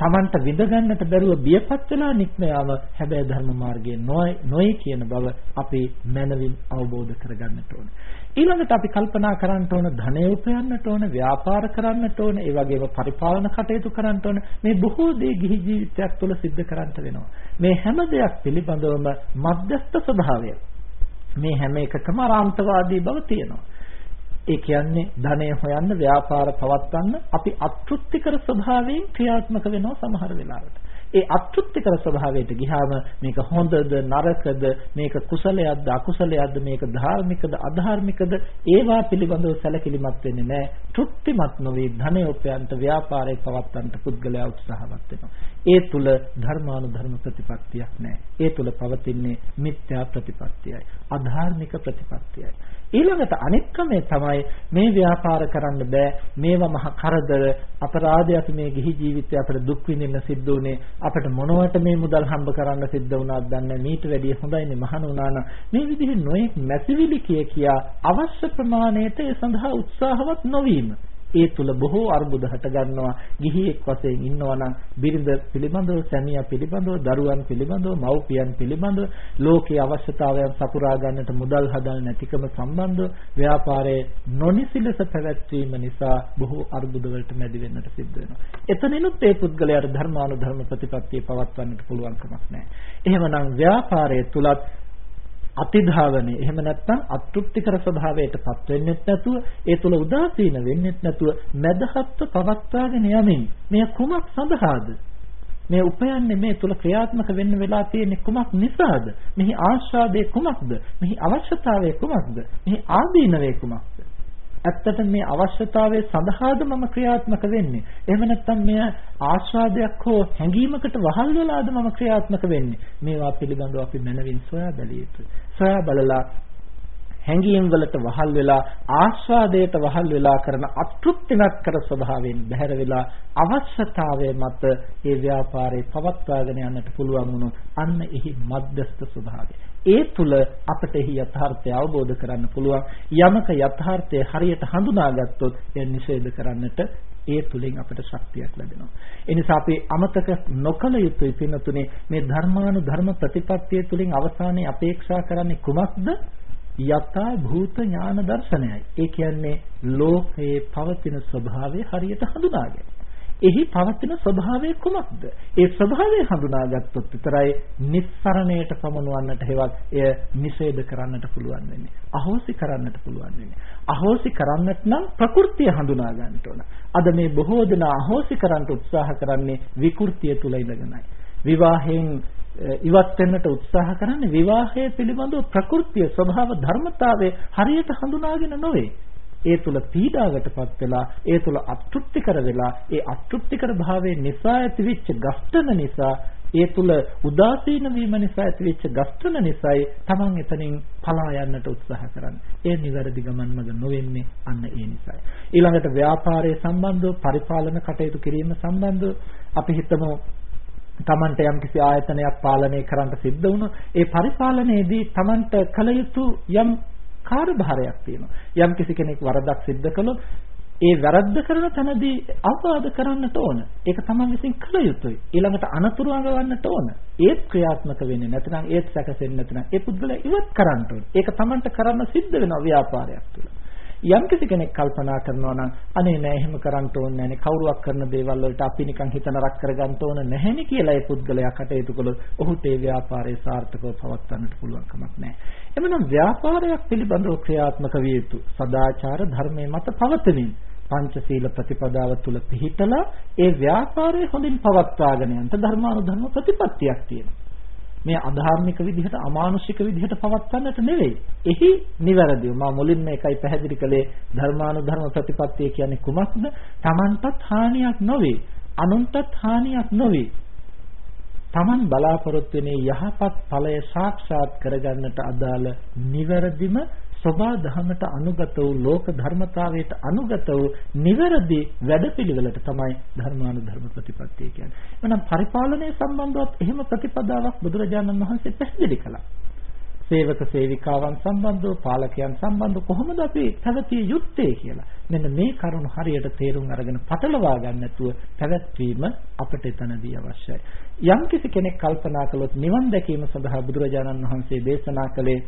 Tamanta විඳ ගන්නට බැරුව බියපත් වෙලා නික්ම යාම හැබැයි ධර්ම මාර්ගයේ නොයි නොයි කියන බව අපි මනවින් අවබෝධ කරගන්නට ඕනේ. ඊළඟට අපි කල්පනා කරන්නට ඕන ධනය උපයන්නට ඕන ව්‍යාපාර කරන්නට ඕන ඒ වගේම පරිපාලන කටයුතු කරන්නට ඕන. මේ බොහෝ දේ ගිහි ජීවිතයක් තුළ සිද්ධ කරන්නට වෙනවා. මේ හැම දෙයක් පිළිබඳවම මධ්‍යස්ථ ස්වභාවය මේ හැම එකකම ආරාන්තවාදී බව තියෙනවා. ඒ කියන්නේ ධනය හොයන්න ව්‍යාපාර පවත්වන්න අපි අතෘප්තිකර ස්වභාවයෙන් ක්‍රියාත්මක වෙනවා සමහර වෙලාවට. ඒ අතෘප්තිකර ස්වභාවයට ගියාම මේක හොඳද නරකද මේක කුසලයක්ද අකුසලයක්ද මේක ධාර්මිකද අධාර්මිකද ඒවා පිළිබඳව සැලකිලිමත් වෙන්නේ නැහැ. තෘප්තිමත් නොවේ ධනය උපයන්ට ව්‍යාපාරය පවත්වන්නට පුද්ගලයා උත්සාහවත් වෙනවා. ඒ තුල ධර්මානුධර්ම ප්‍රතිපත්තියක් නැහැ. ඒ තුල පවතින්නේ මිත්‍යා ප්‍රතිපත්තියයි. අධාර්මික ප්‍රතිපත්තියයි. ඊළඟට අනෙක් ක්‍රමය තමයි මේ ව්‍යාපාර කරන්න බෑ. මේවා මහ කරදර. අපරාධය අපි මේ ගිහි ජීවිතේ අපිට දුක් විඳින්න සිද්ධ උනේ අපිට මොනවට මේ මුදල් හම්බ කරන්න සිද්ධ වුණාද දන්නේ මීට වැඩිය හොඳයිනේ මහණ උනා නම්. මේ විදිහේ නොයෙක් මැසිවිලි කිය කියා අවශ්‍ය ප්‍රමාණයට ඒ සඳහා උත්සාහවත් නොවීම. ඒ තුල බොහෝ අර්බුද හට ගන්නවා ගිහියෙක් වශයෙන් ඉන්නවා නම් බිරිඳ පිළිබඳව සැමියා පිළිබඳව දරුවන් පිළිබඳව මව්පියන් පිළිබඳව ලෝකයේ අවශ්‍යතාවයන් සපුරා ගන්නට මුදල් හදන්න නැතිකම සම්බන්ධව ව්‍යාපාරයේ නොනිසි ලෙස පැවැත්වීම නිසා බොහෝ අර්බුද වලට මැදි වෙන්නට සිද්ධ වෙනවා. එතනිනුත් ඒ පුද්ගලයාට ධර්මානුධර්ම ප්‍රතිපත්තිය පවත්වන්නට පුළුවන් කමක් නැහැ. එහෙමනම් ව්‍යාපාරයේ තුලත් අතිධාවනේ. එහෙම නැත්නම් අතෘප්තිකර ස්වභාවයටපත් වෙන්නෙත් නැතුව ඒ තුල උදාසීන වෙන්නෙත් නැතුව මදහත්ව පවත්වාගෙන යමින් මෙය කුමක් සඳහාද? මේ උපයන්නේ මේ තුල ක්‍රියාත්මක වෙන්න වෙලා තියෙන්නේ කුමක් නිසාද? මෙහි ආශාදේ කුමක්ද? මෙහි අවශ්‍යතාවය කුමක්ද? මෙහි ආදීනවේ කුමක්ද? ඇත්තට මේ අවශ්‍යතාවය සඳහාද මම ක්‍රියාත්මක වෙන්නේ. එහෙම නැත්නම් මෙය ආස්වාදයක් හෝ හැඟීමකට වහල් වෙලාද මම ක්‍රියාත්මක වෙන්නේ. මේවා පිළිබඳව අපි මනවින් සොයා බැලිය යුතුයි. සොයා බලලා හැඟීම් වලට වහල් වෙලා ආස්වාදයට වහල් වෙලා කරන අතෘප්තිමත් කර ස්වභාවයෙන් බැහැර වෙලා අවශ්‍යතාවය මත ඒ ව්‍යාපාරේ පවත්වාගෙන යන්නට පුළුවන් වුණොත් අන්න එහි මධ්‍යස්ථ ස්වභාවය. ඒ තුල අපට එහි යථාර්ථය අවබෝධ කරන්න පුළුවන් යමක යථාර්ථය හරියට හඳුනාගත්තොත් එය නිෂේධ කරන්නට ඒ තුලින් අපට ශක්තියක් ලැබෙනවා. ඒ නිසා අපි අමතක නොකළ යුතුයි පින්නතුනේ මේ ධර්මානු ධර්ම ප්‍රතිපත්තිය තුලින් අවසානයේ අපේක්ෂා කරන්නේ කුමක්ද? යථා භූත ඥාන දර්ශනයයි. ඒ කියන්නේ ලෝකයේ පවතින ස්වභාවය හරියට හඳුනාගෙන. එහි පවතින ස්වභාවය කුමක්ද? ඒ ස්වභාවය හඳුනාගත්තොත් විතරයි නිස්සරණයට පමුණවන්නට හෙවත් එය නිෂේධ කරන්නට පුළුවන් වෙන්නේ. අහෝසි කරන්නට පුළුවන් වෙන්නේ. අහෝසි කරන්නට නම් ප්‍රകൃතිය හඳුනා ගන්නට ඕන. අද මේ බොහෝ දෙනා අහෝසි කරන්නට උත්සාහ කරන්නේ විකෘතිය තුල ඉඳගෙනයි. විවාහයෙන් ඉවත් වෙන්නට උත්සාහ කරන්නේ විවාහය පිළිබඳව ප්‍රകൃතිය ස්වභාව ධර්මතාවය හරියට හඳුනාගෙන නොවේ. ඒ තුල පීඩාවටපත් වෙලා ඒ තුල අතෘප්තිකර වෙලා ඒ අතෘප්තිකර භාවයේ නිසා ඇතිවෙච්ච ගස්තන නිසා ඒ තුල උදාසීන වීම නිසා ඇතිවෙච්ච ගස්තන නිසායි Taman එතනින් පලා යන්නට උත්සාහ කරන්නේ. ඒ නිවැරදි ගමන් මඟ නොවෙන්නේ අන්න ඒ නිසායි. ඊළඟට ව්‍යාපාරයේ සම්බන්ධව පරිපාලන කටයුතු කිරීම සම්බන්ධව අපි හිතමු තමන්ට යම්කිසි ආයතනයක් පාලනය කරන්න සිද්ධ වුණොත් ඒ පරිපාලනයේදී තමන්ට කල යුතු යම් කාර්යභාරයක් තියෙනවා. යම් කිසි කෙනෙක් වරදක් සිද්ධ කළොත් ඒ වැරද්ද කරන තැනදී අවවාද කරන්නට ඕන. ඒක තමයි විසින් කළ යුතුයි. ඊළඟට අනතුරු අඟවන්නට ඕන. ඒත් ක්‍රියාත්මක වෙන්නේ නැත්නම් ඒත් සැකසෙන්නේ නැත්නම් ඒ පුද්ගලයා ඉවත් කරන්න ඕන. ඒක Tamanට කරන්න සිද්ධ වෙනවා ව්‍යාපාරයක් තුළ. යම් කිසි කෙනෙක් කල්පනා කරනවා නම් අනේ නෑ එහෙම කරන්න ඕනේ නෑනේ කවුරුවක් කරන දේවල් වලට අපි නිකන් හිත නරක කරගන්න ඕන නැහෙනේ කියලා ඒ පුද්ගලයා කටයුතු කළොත් ඔහුට ඒ ව්‍යාපාරය සාර්ථකව පවත්වන්නට පුළුවන් කමක් නෑ. එමනම් ව්‍යාපාරයක් පිළිබඳව ක්‍රියාත්මක විය යුතු සදාචාර ධර්මයේ මත පවතමින් පංචශීල ප්‍රතිපදාව තුල පිහිටලා ඒ ව්‍යාපාරය හොඳින් පවත්වාගෙන යන්න ධර්මානුධර්ම ප්‍රතිපත්තියක් තියෙනවා. මේ අධාර්මික විදිහට අමානුෂික විදිහට පවත්වන්නට නෙවෙයි. එහි නිවැරදිව මා මුලින්ම එකයි පැහැදිලි කළේ ධර්මානුධර්ම ප්‍රතිපත්තිය කියන්නේ කුමක්ද? Tamanටත් හානියක් නොවේ. අනුන්ටත් හානියක් නොවේ. Taman බලාපොරොත්තු වෙන යහපත් ඵලය සාක්ෂාත් කරගන්නට අදාළ නිවැරදිම සබා දහමට අනුගත වූ ලෝක ධර්මතාවයට අනුගත වූ නිවැරදි වැඩපිළිවෙලට තමයි ධර්මානුධර්ම ප්‍රතිපත්තිය කියන්නේ. එහෙනම් පරිපාලනය සම්බන්ධවත් එහෙම ප්‍රතිපදාවක් බුදුරජාණන් වහන්සේ පැහැදිලි කළා. සේවක සේවිකාවන් සම්බන්ධව පාලකයන් සම්බන්ධව කොහොමද අපි පැවතිය යුත්තේ කියලා. මෙන්න මේ කරුණු හරියට තේරුම් අරගෙන පටලවා ගන්න නැතුව පැවැත්වීම අපට එතනදී අවශ්‍යයි. යම් කෙනෙක් කල්පනා කළොත් නිවන් දැකීම සඳහා බුදුරජාණන් වහන්සේ දේශනා කළේ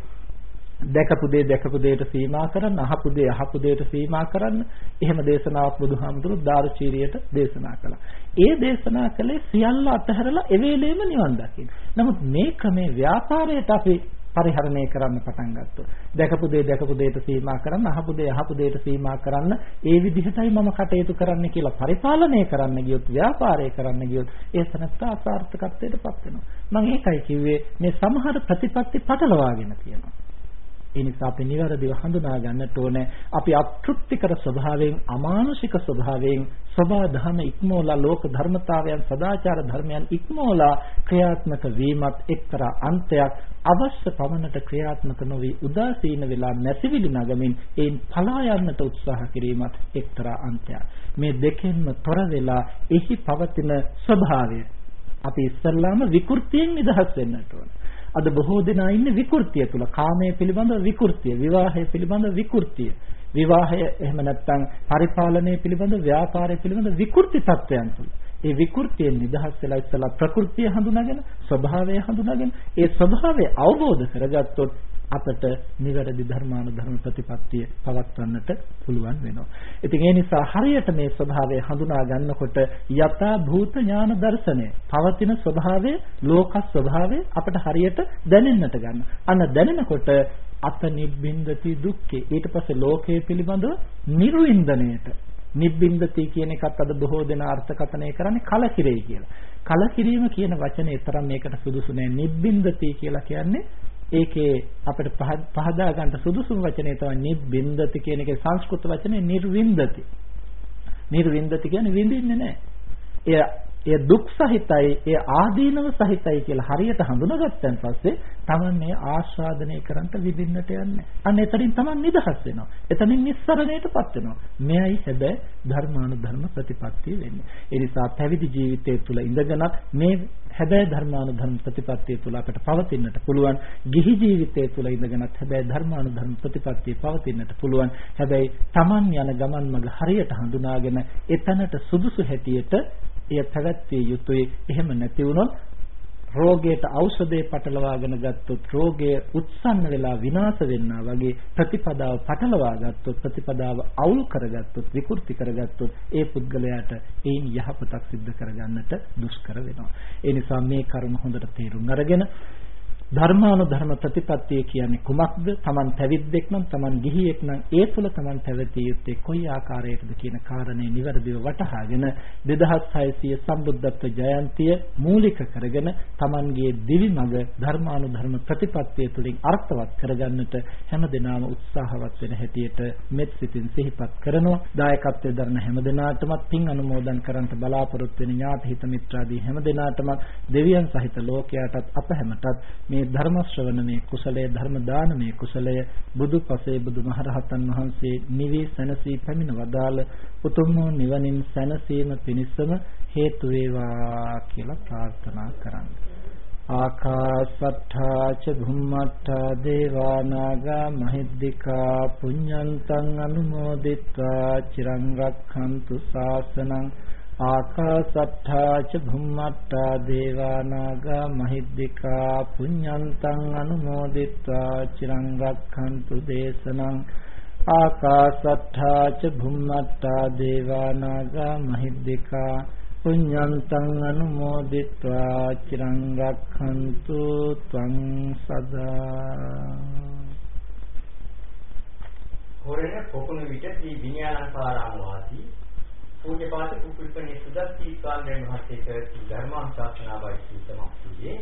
දැකපු දේ දැකපු දෙයට සීමා කරන්න අහපු දේ අහපු දෙයට සීමා කරන්න එහෙම දේශනාවක් බුදුහාමුදුරු දාරුචීරියට දේශනා කළා. ඒ දේශනා කළේ සියල්ල අතහැරලා එවේලේම නිවන් දකින්න. නමුත් මේ ක්‍රමේ ව්‍යාපාරයට අපි පරිහරණය කරන්න පටන් ගත්තොත් දැකපු දේ දැකපු දෙයට සීමා කරන්න අහපු දේ අහපු දෙයට සීමා කරන්න ඒ විදිහටයි මම කටයුතු කරන්න කියලා පරිපාලනය කරන්න ගියොත් ව්‍යාපාරය කරන්න ගියොත් ඒ සනත්ත අසාර්ථකත්වයට පත් වෙනවා මම ඒකයි කිව්වේ මේ සමහර ප්‍රතිපත්ති පටලවාගෙන තියෙනවා ඒ නිසා අපි નિවරදිව හඳුනා ගන්නට ඕනේ අපි අතෘප්තිකර ස්වභාවයෙන් අමානුෂික ස්වභාවයෙන් සබා දහම ඉක්මෝලා ලෝක ධර්මතාවයන් සදාචාර ධර්මයන් ඉක්මෝලා ක්‍රියාත්මක වීමත් එක්තරා අන්තයක් අවශ්‍ය පමණට ක්‍රියාත්මක නොවි උදාසීන වෙලා නැතිවිලි නගමින් ඒන් පලා යන්නට උත්සාහ කිරීමත් එක්තරා අන්තයක් මේ දෙකෙන්ම තොර වෙලා එහි පවතින ස්වභාවය අපි ඉස්සල්ලාම විකෘතියෙන් නිදහස් වෙන්නට ඕන. අද බොහෝ දෙනා ඉන්නේ විකෘතිය තුල. කාමයේ පිළිබඳ විකෘතිය, විවාහය පිළිබඳ විකෘතිය. විවාහය එහෙම නැත්නම් පරිපාලනය පිළිබඳ ව්‍යාපාරය පිළිබඳ විකෘති තත්වයන් තුල. ඒ විකෘතියෙන් නිදහස් වෙලා ඉස්සලා ප්‍රകൃතිය හඳුනාගෙන ස්වභාවය හඳුනාගෙන ඒ ස්වභාවය අවබෝධ කරගත්තොත් අපට නිවැරදි ධර්මානුධර්ම ප්‍රතිපත්තිය පවත්වන්නට පුළුවන් වෙනවා. ඉතින් ඒ නිසා හරියට මේ ස්වභාවය හඳුනා ගන්නකොට යථා භූත ඥාන දර්ශනය, පවතින ස්වභාවය, ලෝක ස්වභාවය අපට හරියට දැනෙන්නට ගන්න. අන්න දැනෙනකොට අත නිබ්බින්දති දුක්ඛේ ඊට පස්සේ ලෝකයේ පිළිබඳව නිර්වින්දණයට නිබ්බින්දති කියන එකත් අද බොහෝ දෙනා අර්ථකථනය කරන්නේ කලකිරෙයි කියලා. කලකිරීම කියන වචනේ තරම් මේකට සුදුසු නෑ. නිබ්බින්දති කියලා කියන්නේ ඒකේ අපිට පහදා ගන්න සුදුසුම වචනේ තමයි නිබ්බින්දති කියන එකේ සංස්කෘත වචනේ නිර්වින්දති. නිර්වින්දති කියන්නේ විඳින්නේ නැහැ. එය එය දුක් සහිතයි, එය ආදීනව සහිතයි කියලා හරියට හඳුනාගත්තන් පස්සේ Taman මේ ආස්වාදනය කරන්ට විඳින්නට යන්නේ. අන්න එතනින් Taman නිදහස් වෙනවා. එතනින් නිස්සරණයටපත් වෙනවා. මෙයයි හැබැයි ධර්මානුධර්ම ප්‍රතිපත්තිය වෙන්නේ. ඒ නිසා පැවිදි ජීවිතය තුළ ඉඳගෙනත් මේ හැබැයි ධර්මානුධර්ම ප්‍රතිපත්තිය තුළ අපට පවතින්නට පුළුවන්. ගිහි ජීවිතය තුළ ඉඳගෙනත් හැබැයි ධර්මානුධර්ම ප්‍රතිපත්තිය පවතින්නට පුළුවන්. හැබැයි Taman යන ගමන් මඟ හරියට හඳුනාගෙන එතනට සුදුසු හැටියට එය පැවැත්විය යුතුයි. එහෙම නැති වුණොත් රෝගයට ඖෂධය පටලවාගෙන ගත්තොත් රෝගය උත්සන්න වෙලා විනාශ වෙන්නා වගේ ප්‍රතිපදාව පටලවා ගත්තොත් ප්‍රතිපදාව අවුල් කරගත්තොත් විකෘති කරගත්තොත් ඒ පුද්ගලයාට ඒන් යහපතක් සිද්ධ කරගන්නට දුෂ්කර වෙනවා. ඒ නිසා මේ කරුණ හොඳට තේරුම් අරගෙන ධර්මානුධර්ම ප්‍රතිපත්තිය කියන්නේ කුමක්ද? Taman පැවිද්දෙක් නම් Taman ගිහියෙක් නම් ඒ තුල Taman පැවතිය යුත්තේ කොයි ආකාරයකද කියන කාරණේ નિවරදිව වටහාගෙන 2600 සම්බුද්ධත්ව ජයන්තිය මූලික කරගෙන Tamanගේ දිවි මඟ ධර්මානුධර්ම ප්‍රතිපත්තිය තුලින් අර්ථවත් කරගන්නට හැමදෙනාම උත්සාහවත් වෙන හැටියට මෙත් සිතින් සිහිපත් කරනවා. දායකත්වයෙන් දරන හැමදෙනාටමත් පින් අනුමෝදන් කරන්ට බලාපොරොත්තු වෙන ඥාති හිත මිත්‍රාදී හැමදෙනාටම දෙවියන් සහිත ලෝකයාටත් අප හැමටත් මේ මේ ධර්ම ශ්‍රවණමේ කුසලය ධර්ම දානමේ කුසලය බුදු පසේ බුදුමහරහතන් වහන්සේ නිවී සැනසී පැමිණ වදාළ උතුම් වූ නිවනින් සැනසීම පිණිසම හේතු වේවා කියලා ප්‍රාර්ථනා කරන්නේ. ආකාසට්ඨා ච භුම්මට්ඨා දේවා නාග මහිද්దికා පුඤ්ඤන්තං අනුමෝදිත්වා. චිරං රක්ඛන්තු ශාසනං ආකාසට්ඨා ච භුම්මට්ඨා දේවානාග මහිද්దికා පුඤ්ඤන්තං අනුමෝදිත්වා චිරං රක්ඛන්තු දේශනං ආකාසට්ඨා ච භුම්මට්ඨා දේවානාග මහිද්దికා පුඤ්ඤන්තං අනුමෝදිත්වා චිරං රක්ඛන්තු ත්වං සදා හොරේ පොකුණු විට දී විඤ්ඤාණං පාරාම වාසී පූජ්‍යපාත කුකුල්පනේ සුදස්සී ස්වාමීන් වහන්සේ කරති ධර්මානුශාසනාවයි සීතමක් වූයේ